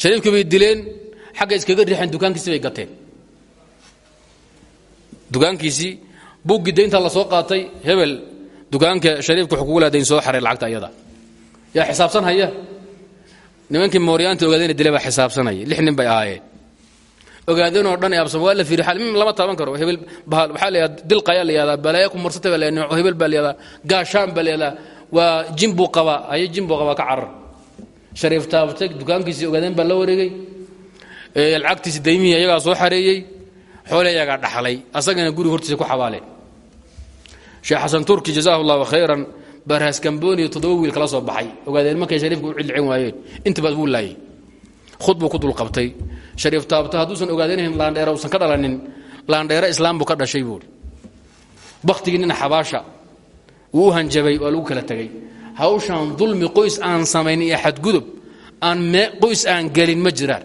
Shariifkii bay dileen xagga iskaga riixeen dukaankiisii bay gateen. Dukaankiisii buuggii daynta la soo qaatay hebel dukaanka shariifka wuxuu kugu laadayn soo xaray lacagta ayada. Yaa xisaabsan haya? Nimankii mooryaanta ogaadeen dile baa lix nin bay ahaayeen ogaadeen oo dhan ee absam waa la fiiri xal lama taaban karo. Hebel bahal waxaa la yidhahdaa dilqayaa la yidhahdaa balaaya ku marsata baa la hebel baa la gaashaan baa la yidhahdaa waa jin buu qabaa buu ka carar. Shariif taabtay dukaankiisii ogaadeen baa la wareegay. Lacagtiisi daymihii ayagaa soo xareeyey. Xoole dhaxlay. Asagana guriga hortiisa ku xabaaleen sheekh xasan turki jazaahu allahu khayran barhaas kamboniyo toddoba wiil kala soo baxay. Ogaadeen markay shariifka u cidlicin waayeen. Intibaas wuu laayay khud buu ku dulqabtay shariif taabta hadduusan ogaadeenahin laandheera usan ka dhalanin laandheere islaam buu ka dhashay buuri bakhtigii nina xabaasha wuu u hanjabay waa kala tegey hawshan dulmi qoys aan samayn iyo xadgudub aan qoys aan gelin ma jiraan.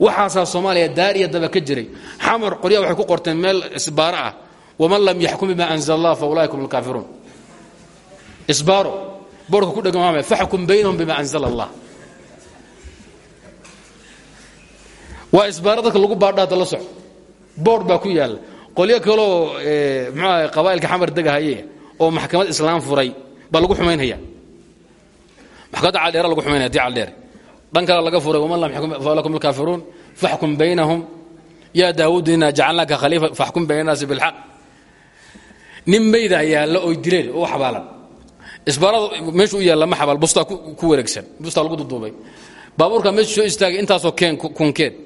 Waxaasaa soomaaliya daar daba ka jiray. Xamar qorya waxay ku qorteen meel isbaaro ah. Waman lam yaxkum bima anzala fa ulaaika hum alkaafiruun isbaaro boorka ku dhegan faxkum baynahum bima anzala waa isbaaro lagu baadhaada la soco. Boor baa ku yaalla qolyo kaloo mxuaha qabaa'ilka xamar degahaye oo maxkamad islaam furay baa lagu xumaynaya. Maxkamadda caldheera lagu xumaynaya dii caldheer dhan kale laga furay waman lam yaxkum falakum alkaafiruun faxkum baynahum. Yaa daawuud inaa jacalnaaka khaliifa faxkum bayna naasi bilxaq. Nin mayda yaalla oy dileen oo xabaalan. Isbaarada meeshu u yaalla ma xabaal ku wareegsan bustaa lagu duduubay. Baabuurkaa meeshu soo istaagay intaasoo keen kunkeed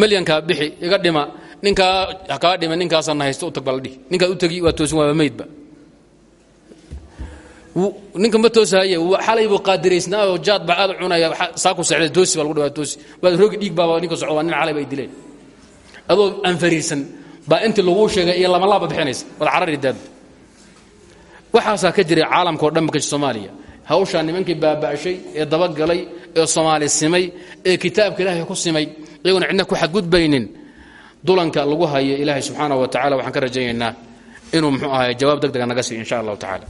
malyankaa bixi iga dhima. Ninkaa kaa dhima ninkaasana haysto u tag baa la dhihi. U tegi waa toosin waaba meydba. Ninka ma toosahaye xalay buu qaadiraysnaayoo jaad baa aad cunaya. Saa ku sexday toosi baa lagu dhawaa toosi. Waad roogi dhiig baaba ninka socdo waa nin xalay ba dileen. Adoo aan fariirsan baa intii laguu sheegay iyo lama laaba bixinaysa. Waad carari daad waxaasaa ka jiray caalamka o dhan ka soomaaliya hawshaa nimankii baaba'shay ee dabagalay ee soomaali simay ee kitaabka ilaahay ku simay iyagoona cidna ku xadgudbaynin dulanka lagu hayo ilaahay subxaana wa tacala waxaan ka rajaynaynaa inuu muxuu ahay jawaab deg dega naga siiyo insha allahu tacala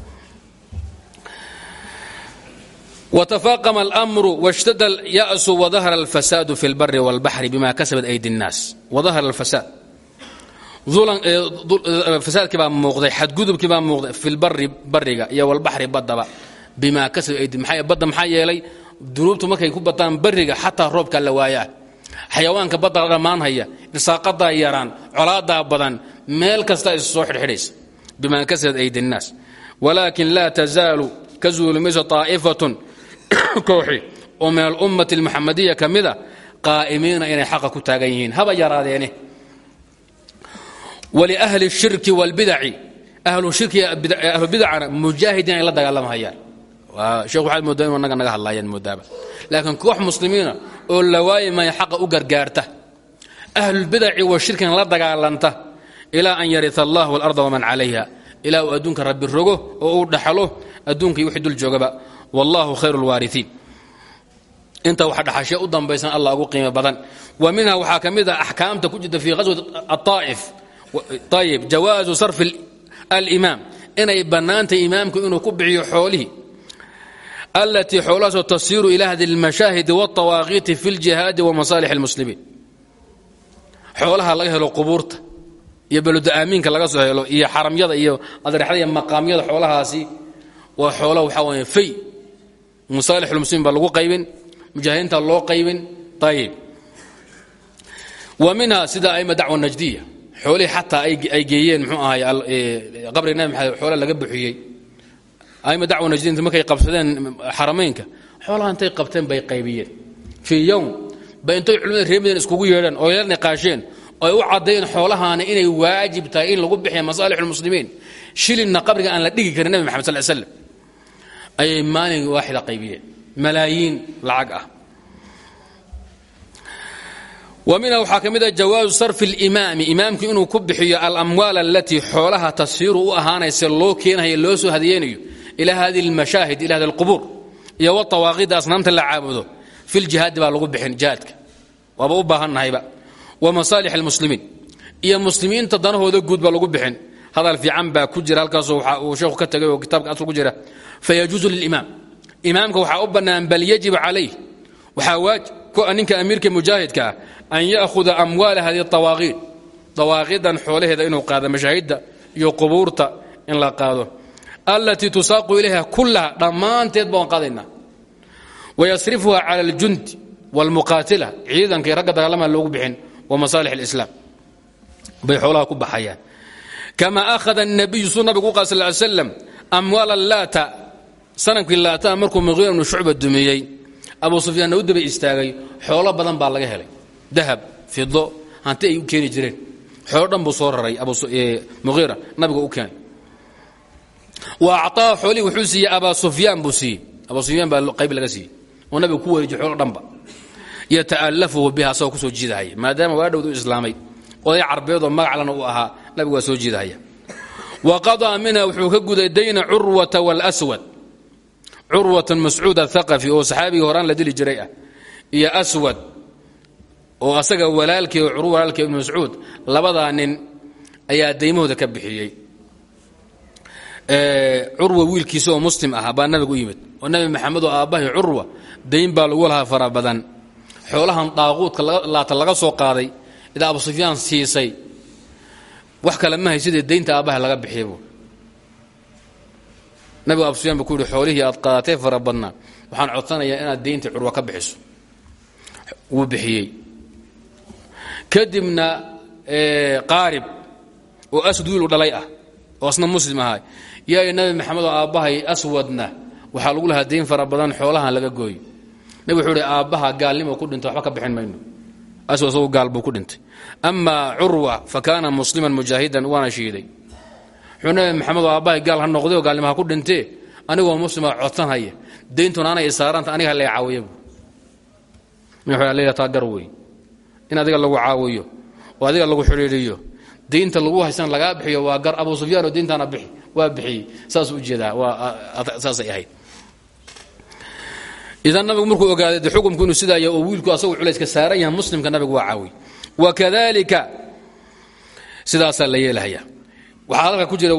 وتفاقم الأمر واشتد اليأس وظهر الفساد في البر والبحر بما كسبت أيدي الناس وظهر الفساد fasaadkii baa muuqday xadgudubkii baa muuqday fi lbari bariga iyo walbaxri badaba bimaa kasab aydi badda maxaa yeelay dunuubtu markay ku bataan bariga xataa roobka la waayaa xayawaanka badda dhammaanhaya irsaaqadaa yaraan colaadaa badan meel kasta is soo xidhxidhaysa bimaa kasabat aydi الnaas walaakin laa tazaalu ka zuuli mayso طaa'ifatun kooxi oo min alummati اlmuxamadiya ka mida qaa'imiina inay xaqa ku taagan yihiin haba yaraadeene wlahli الshirki wاlbidaci ahlu shirkiga ahlu bidacana mujaahidiin ay la dagaalamhayaan sheekh waxaad mooddaa inu annaga naga hadlaayaan mooddaaba laakiin koox muslimiina oo lawaayi maya xaqa u gargaarta ahlulbidaci wa shirkina la dagaalanta ilaa an yarita allah waalarda waman calayha ilaa uu adduunka rabbi rogo oo uu dhaxalo adduunkaiyo wixii dul joogaba. Wallahu khayru lwaariiin inta wax dhaxashee u dambaysan allah ugu qiimo badan. Wa minha waxaa ka mid a axkaamta ku jirta fii qaswati aaaif ayib jawaazu sarfi alimaam. Inay bannaantay imaamku inuu ku bixiyo xoolihii alatii xoolahaasoo tasiiru ila hadi اlmashaahidi wاطawaaqiiti fi اljihaadi wa masaalix اlmuslimiin xoolaha laga helo qubuurta iyo beluda aamiinka laga soo helo iyo xaramyada iyo adrexda iyo maqaamyada xoolahaasi waa xoolo waxaa weya fay masaalix اlmuslimiin baa lagu qaybin mujaahidiinta loo qaybin ayib wa minha sida aima dacwa najdiya xoolihii xataa ay geeyeen mxuu ahay qabriga nabi maxamed xoola laga buxiyey aima dacwa najdiinta markay qabsadeen xaramaynka? Xoolaha intay qabteen bay qaybiyeen. Fii yowm bay intay culimada reer madiina iskugu yeedheen oo la niqaasheen ay u caddeeyeen xoolahaana inay waajib tahay in lagu bixiya masaalix lmuslimiin shilinna qabriga aan la dhigi karin nabi maxamed sal slam ayay maalin waaxida qaybiyeen. Malaayiin lacag ah. Wa minha waxaa ka mid a jawaazu sarfi اlimaami imaamku inuu ku bixiyo alamwaal alatii xoolaha tasiiru u loo keenayo loo ilaa hadi mashaahid ila hadi qubuur iyo watawaaqida asnaamta la caabudo fi ljihaadi baa lagu bixin jihaadka. Waaba u baahannahayba wa masaalix almuslimiin. Iyo muslimiinta danahooda guud baa lagu bixin. Hadal fiican baa ku jira halkaasoo waxa uu sheekhu ka tagay oo kitaabka asl ku jira. Fayajuusu lilimaam. Imaamka waxaa u bannaan bal yajibu calayh. Waxaa waajib ah ninka amiirka mujaahidka ah an ya'huda amwaala hadi awaaqiid dawaaqiidan allatii tusaaqu ilayha kullaha dhammaanteed baan qaadaynaa wayasrifuha cala aljundi wاlmuqaatila ciidankii ragga dagaalama loogu bixin wa masaalix اlislaam bay xoolaha ku baxayaan kama ahada الnabiyu suu nabigu u qaad sal ly slam amwaala laata sanamkii laata markuu muqiira bnu shucba dumiyey abu sufyaanna u daba istaagay xoolo badan baa laga helay dahab fido hanti ay u keeni jireen xoolo dhan buu soo raray muhiira nabiga u keenay wa acطaa xoolihii wuxuu siiyey abaa sufyaan buu siiyey. Sufyaan baa qayb laga siiyey. Oo nabiga ku wareejiy xoolo dhanba. Yata'alafuhu biha asagoo ku soo jiidahaya. Maadaama waa dhowd u islaamay oday carbeedoo magaclana uu ahaa nabigu waa soo jiidahaya. Wa qadaa minha wuxuu ka guday dayna curwata wاlswad curwatan mascuud athaqafi oo saxaabigii horaan la dili jiray ah. Iyo aswad oo asaga walaalkii oo walaalkii ibnu mascuud labadaa nin ayaa daymahooda ka bixiyey curwa wiilkiisa oo muslim ah baa nabiga u yimid. Oo nabi maxamed oo aabbahay curwa dayn baa lagu lahaa fara badan. Xoolahan daaquudka laata laga soo qaaday idaa abu sufyaan siisay. Wax kale ma haysidee daynta aabbaha laga bixiya buu. Nabigu abu sufyaan buu ku aad qaadatay fara badnaa waxaan codsanayaa inaad daynta curwa ka bixiso. Wuu bixiyey. Kadibna qaarib oo aswad wiil dhalay ah oo asna muslim ahaa yaa nabi maxamed oo aabbahay aswadna waxaa lagu lahaa dayn fara badan xoolahan laga gooy nabig wuxuu ihi aabbaha gaalnimo ku dhintay waxba ka bixin mayno. Aswad isagu gaal ku dhintay. Amaa curwa fa musliman mujaahidan waana shiiday. Wuxuu maxamed oo gaal ha noqday gaalnimo ha ku dhintee anigoo muslima codsanhaya dayntuna anay saaranta aniga ha lee caawiya buu. Taa gar wey in adiga lagu caawiyo oo adiga lagu xidhiidhiyo daynta lagu haysan lagaa bixiyo waa gar abu sufyaan oo dayntaana bixi waa bixiyey saasuu ujeedaa saasay ahayd idan nabigu markuu ogaaday de xukumku inuu sidaa yahay oo wiilku asagu culayska saaran yahay muslimka nabigu waa caawiy wakadalika sidaasaa la yeelahaya waxaa hadalka ku jira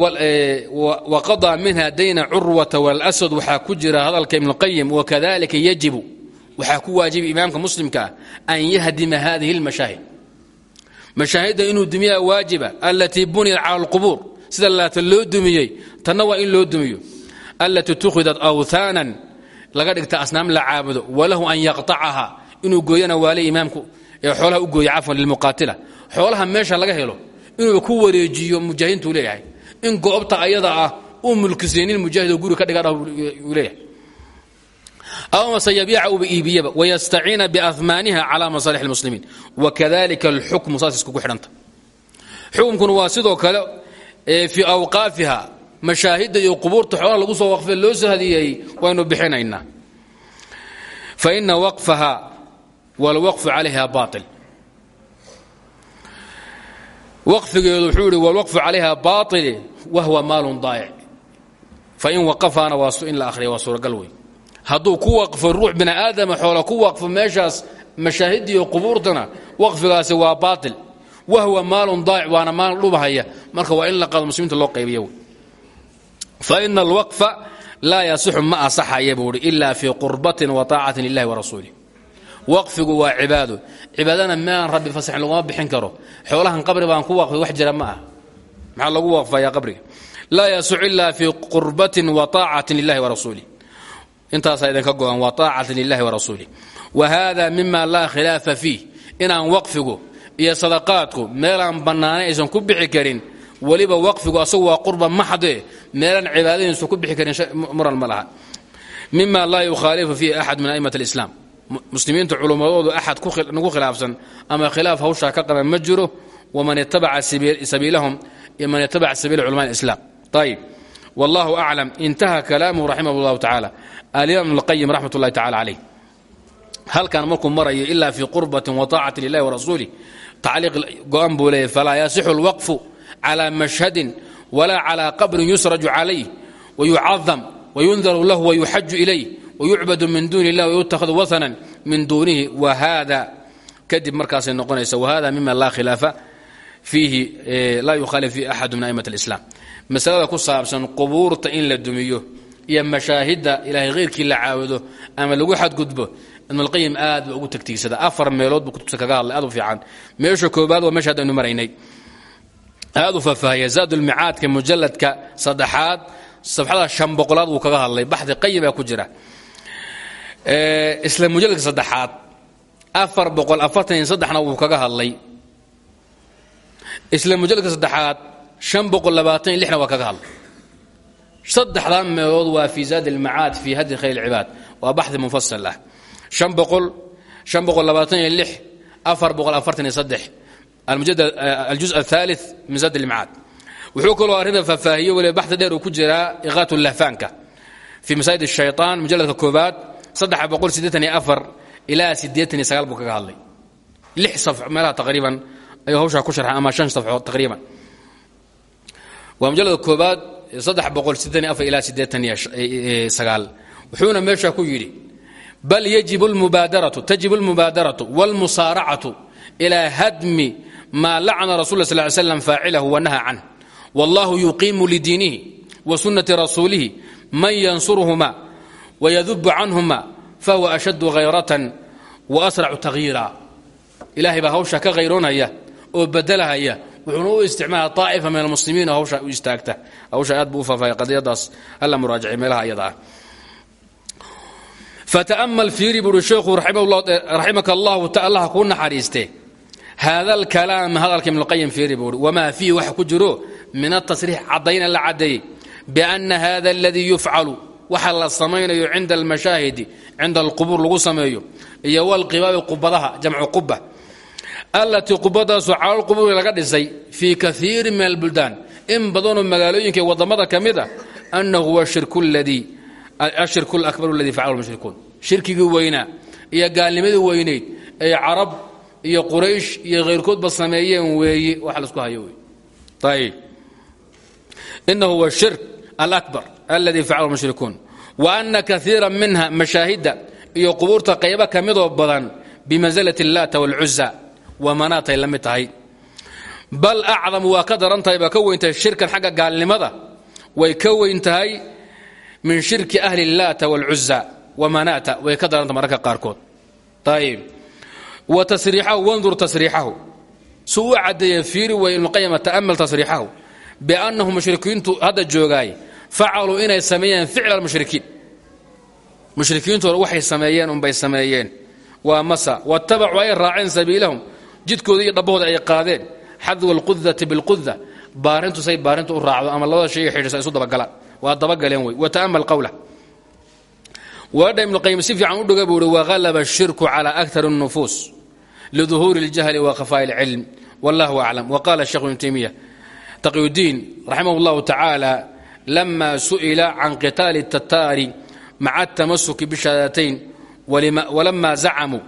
waqadaa minha dayna curwata wاlswad waxaa ku jira hadalka ibnuqayim wakadalika yajibu waxaa ku waajiba imaamka muslimka ah an yahdima hadihi اlmashaahid mashaahidda inuu dumiyaa waajiba alatii buniyat cala اlqubuur sida laata loo dumiyey tanna waa in loo dumiyo. Alatii tukhidat awthaanan laga dhigta asnaam la caabudo walahu an yaqطacaha inuu gooyana waale imaamku ee xoolaha u gooya cafwan lilmuqaatila xoolaha meesha laga helo inuu ku wareejiyo mujaahidiintuu leeyahay. In goobta ayada ah uu mulkisaynin mujaahidoo guri ka dhigadhah uu leeyahay. Aw mase yabiica uba iibiyaba wayastaciina biahmaaniha cala masaalix اlmuslimiin wakadalika alxukmu saas iskugu xidhanta. Xukumkuna waa sidoo kale fii awqaafiha mashaahidda iyo qubuurta xoolaha lagu soo waqfe loo soo hadiyeeyey waynu bixinaynaa. Faina waqfaha wاlwaqfu calayha bail waqfigeedu wuxuu yihi wlwaqfu calayha baili wahwa maalun daa'ic. Fain waqafaana waa in la ahriya waa suuragal wey hadduu ku waqfo ruux bini aadama xoola ku waqfo meeshaas mashaahidiiyo qubuurtana waqfigaasi waa baail wahwa maalun daa'ic waana maal dhubahaya marka waa in la qaado muslimiinta loo qaybiya wey faina alwaqfa laa yasixu ma asaxaya buu ihi ila fii qurbatin wa taacatin lilahi warasuulih waqfigu waa cibaado cibaadana meelaan rabbi fasaxin laguma bixin karo xoolahan qabri baan ku waqfay wax jira ma ah maxaa lagu waqfayaa qabriga laa yasixu ila fii qurbatin wa taacatin lilahi warasuulih intaasaa idinka go-an wa taacatin lilahi warasuulih wa hada mima laa khilaafa fiih inaan waqfigu iyo sadaqaadku meelaan bannaanay aysan ku bixi karin weliba waqfigu asagu waa qurba maxde meelaan cibaadadiisu ku bixi karin muran ma laha mima laa yukhaalifu fiihi axad min a'imat اlislaam muslimiinta culummadoodu axad nagu khilaafsan ama khilaaf hawshaa ka qaban ma jiro waman itabaca sabiilahum iyo man itabaca sabiila culama islam ayib wallahu aclam intaha kalaamuhu raximah اllahu tacaala alimaam ibn اlqayim raxmat اllahi tacala calayh halkan markuu marayo ila fii qurbatin wa taacati lilahi warasuulih tacliiq go-an buu leeyahy falaa yasixu اlwaqfu clى mashhadin wla clى qabrin yusraju calayh wayucadam wayundaru lahu wayuxaju ilayh wayucbadu min duuni اllah wayuttakhadu wahanan min duunihi wahada kadib markaasay noqonaysa wahada mima laa khilaafa fiihi laa yukhaalif fiihi axadu min a'imat اlislam masalada ku saabsan qubuurta in la dumiyo iyo mashaahidda ilahay khayrkii la caabudo ama lagu xadgudbo ibnulqayim aad ugu tagtiigsada. Afar meelood buu kutubta kaga hadlay. Aad u fiican. Meesha koobaad waa meesha haddaynu maraynay. Aad u faahfaahaya zaadulmicaadka mujalladka saddexaad safxada shan boqolaad wuu kaga hadlay. Baxdi qayibaa ku jira. Isla mujalladka saddexaad afar boqol afartan iyo saddexna kaga hadlay. Isla mujalladka saddexaad shan boqol labaatan lixna waa kaga hadlay. Saddexdan meelood waa fi zaad almacaad fi hadi khayr alcibaad. Waa baxdi munfasal ah aju aali min sad maad wuxuu kaloo arrinta faahfaahiye waliba baxdi dheer uu ku jiraa iqaat lahfaanka fii masaa'id shayaan mujalladka koobaad ilaa buu kaga hadlay lix saf meelaha taqriiban ayuu hawshaa ku sharxay ama shan safxood taqriiban waa mujallada koobaad saddex boqol sideetan afar ilaa sideetan iyo sagaal wuxuuna meesha ku yidhi bal yajib اlmubaadaratu tajib اlmubaadaratu wاlmusaaracatu ilى hadmi ma lacna rasul ه sl slam faacilahu wanaha canh wallahu yuqiimu lidiinihi wa sunati rasuulihi man yansurhuma wayadubu canhuma fahuwa ashadu hayratan wa asracu tahiira ilahay baa hawsha ka khayroonaya oo bedelahaya wuxuuna u isticmaala طaa'ifa min almuslimiin hawsha u istaagta hawsha aad buu u faafaya qadiyadaas alla muraajacay meelaha iyada ah fata'mal fiiri buuhi sheekhu raximaka allahu allah kuu naxariiste haada alkalaam hadalka ibnuqayim fiiri buuhi wamaa fiihi waxa ku jiro min atasriix caddayna la caddeeyey bianna hada aladii yufcalu waxa la samaynayo cinda almashaahidi cinda alqubuur lagu sameeyo iyo walqibaabi qubadaha jamcu quba allatii qubadaasoo calalqubuuri laga dhisay fii kaiiri min albuldaan in badanoo magaalooyinka waddamada ka mid a annahu ashirku lakbar aladii facalahu mushrikuun shirkigii weynaa iyo gaalnimadii weynayd ay carab iyo quraysh iyo khayrkoodba sameeyeen weeye waxa lasku hayo wey ayb inahu huwa shirk alakbar aladii facalahu mushrikuun wa ana kaiira minha mashaahida iyo qubuurta qaybo ka midoo badan bimansilati اllaata wاlcuza wamanaatay la mid tahay bal acdamu waa ka daran tahay shirkan xagga gaalnimada way ka weyn min shirki ahli اllaata wاlcuza wamanaata way ka daranta mararka qaarkood. Ayb wa tasriixahu wandur tasriixahu. Suu u caddeeye fiiri way ibnuqayima ta'amal tasriixahu biannahu mushrikiintu hadda joogaay facaluu inay sameeyeen ficla mushrikiin. Mushrikiintu hore waxay sameeyeen unbay sameeyeen. Waa masa. Watabacuu ay raaceen sabiilahum. Jidkooda iyo ay qaadeen. Xadwa alqudati bilquda baarintu say baarintu u raacdo ama labada shay xidhiisa isu dabagalaan waa dabagaleen wey wata'amal qawlah waadha ibnuqayim si fiican u dhiga buu uhi wahalaba ashirku cala aktar الnufuus liduhuuri اljahli wa khafaa'i اlcilm wallahu aclam waqala sheekhu ibnu taymiya taqiyudiin raximah اllahu tacaala lama su'ila can qitaali الtataari maca الtamasuki bishahaadatayn walama zacamuu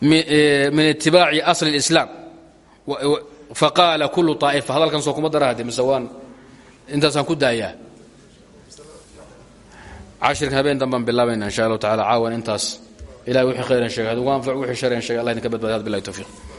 min itibaaci asli اlislaam faqaala kulu طaa'ifa hadalkan soo kuma darahade mise waan intaasaan ku daayaa cashirkan habeen danbaan bilaabayna insha allahu tacala caawan intaas. Ilahay wixii khayran sheegay hadduu anfac wixii sharan sheegay. Allah idinka badbaadi had tawfiiq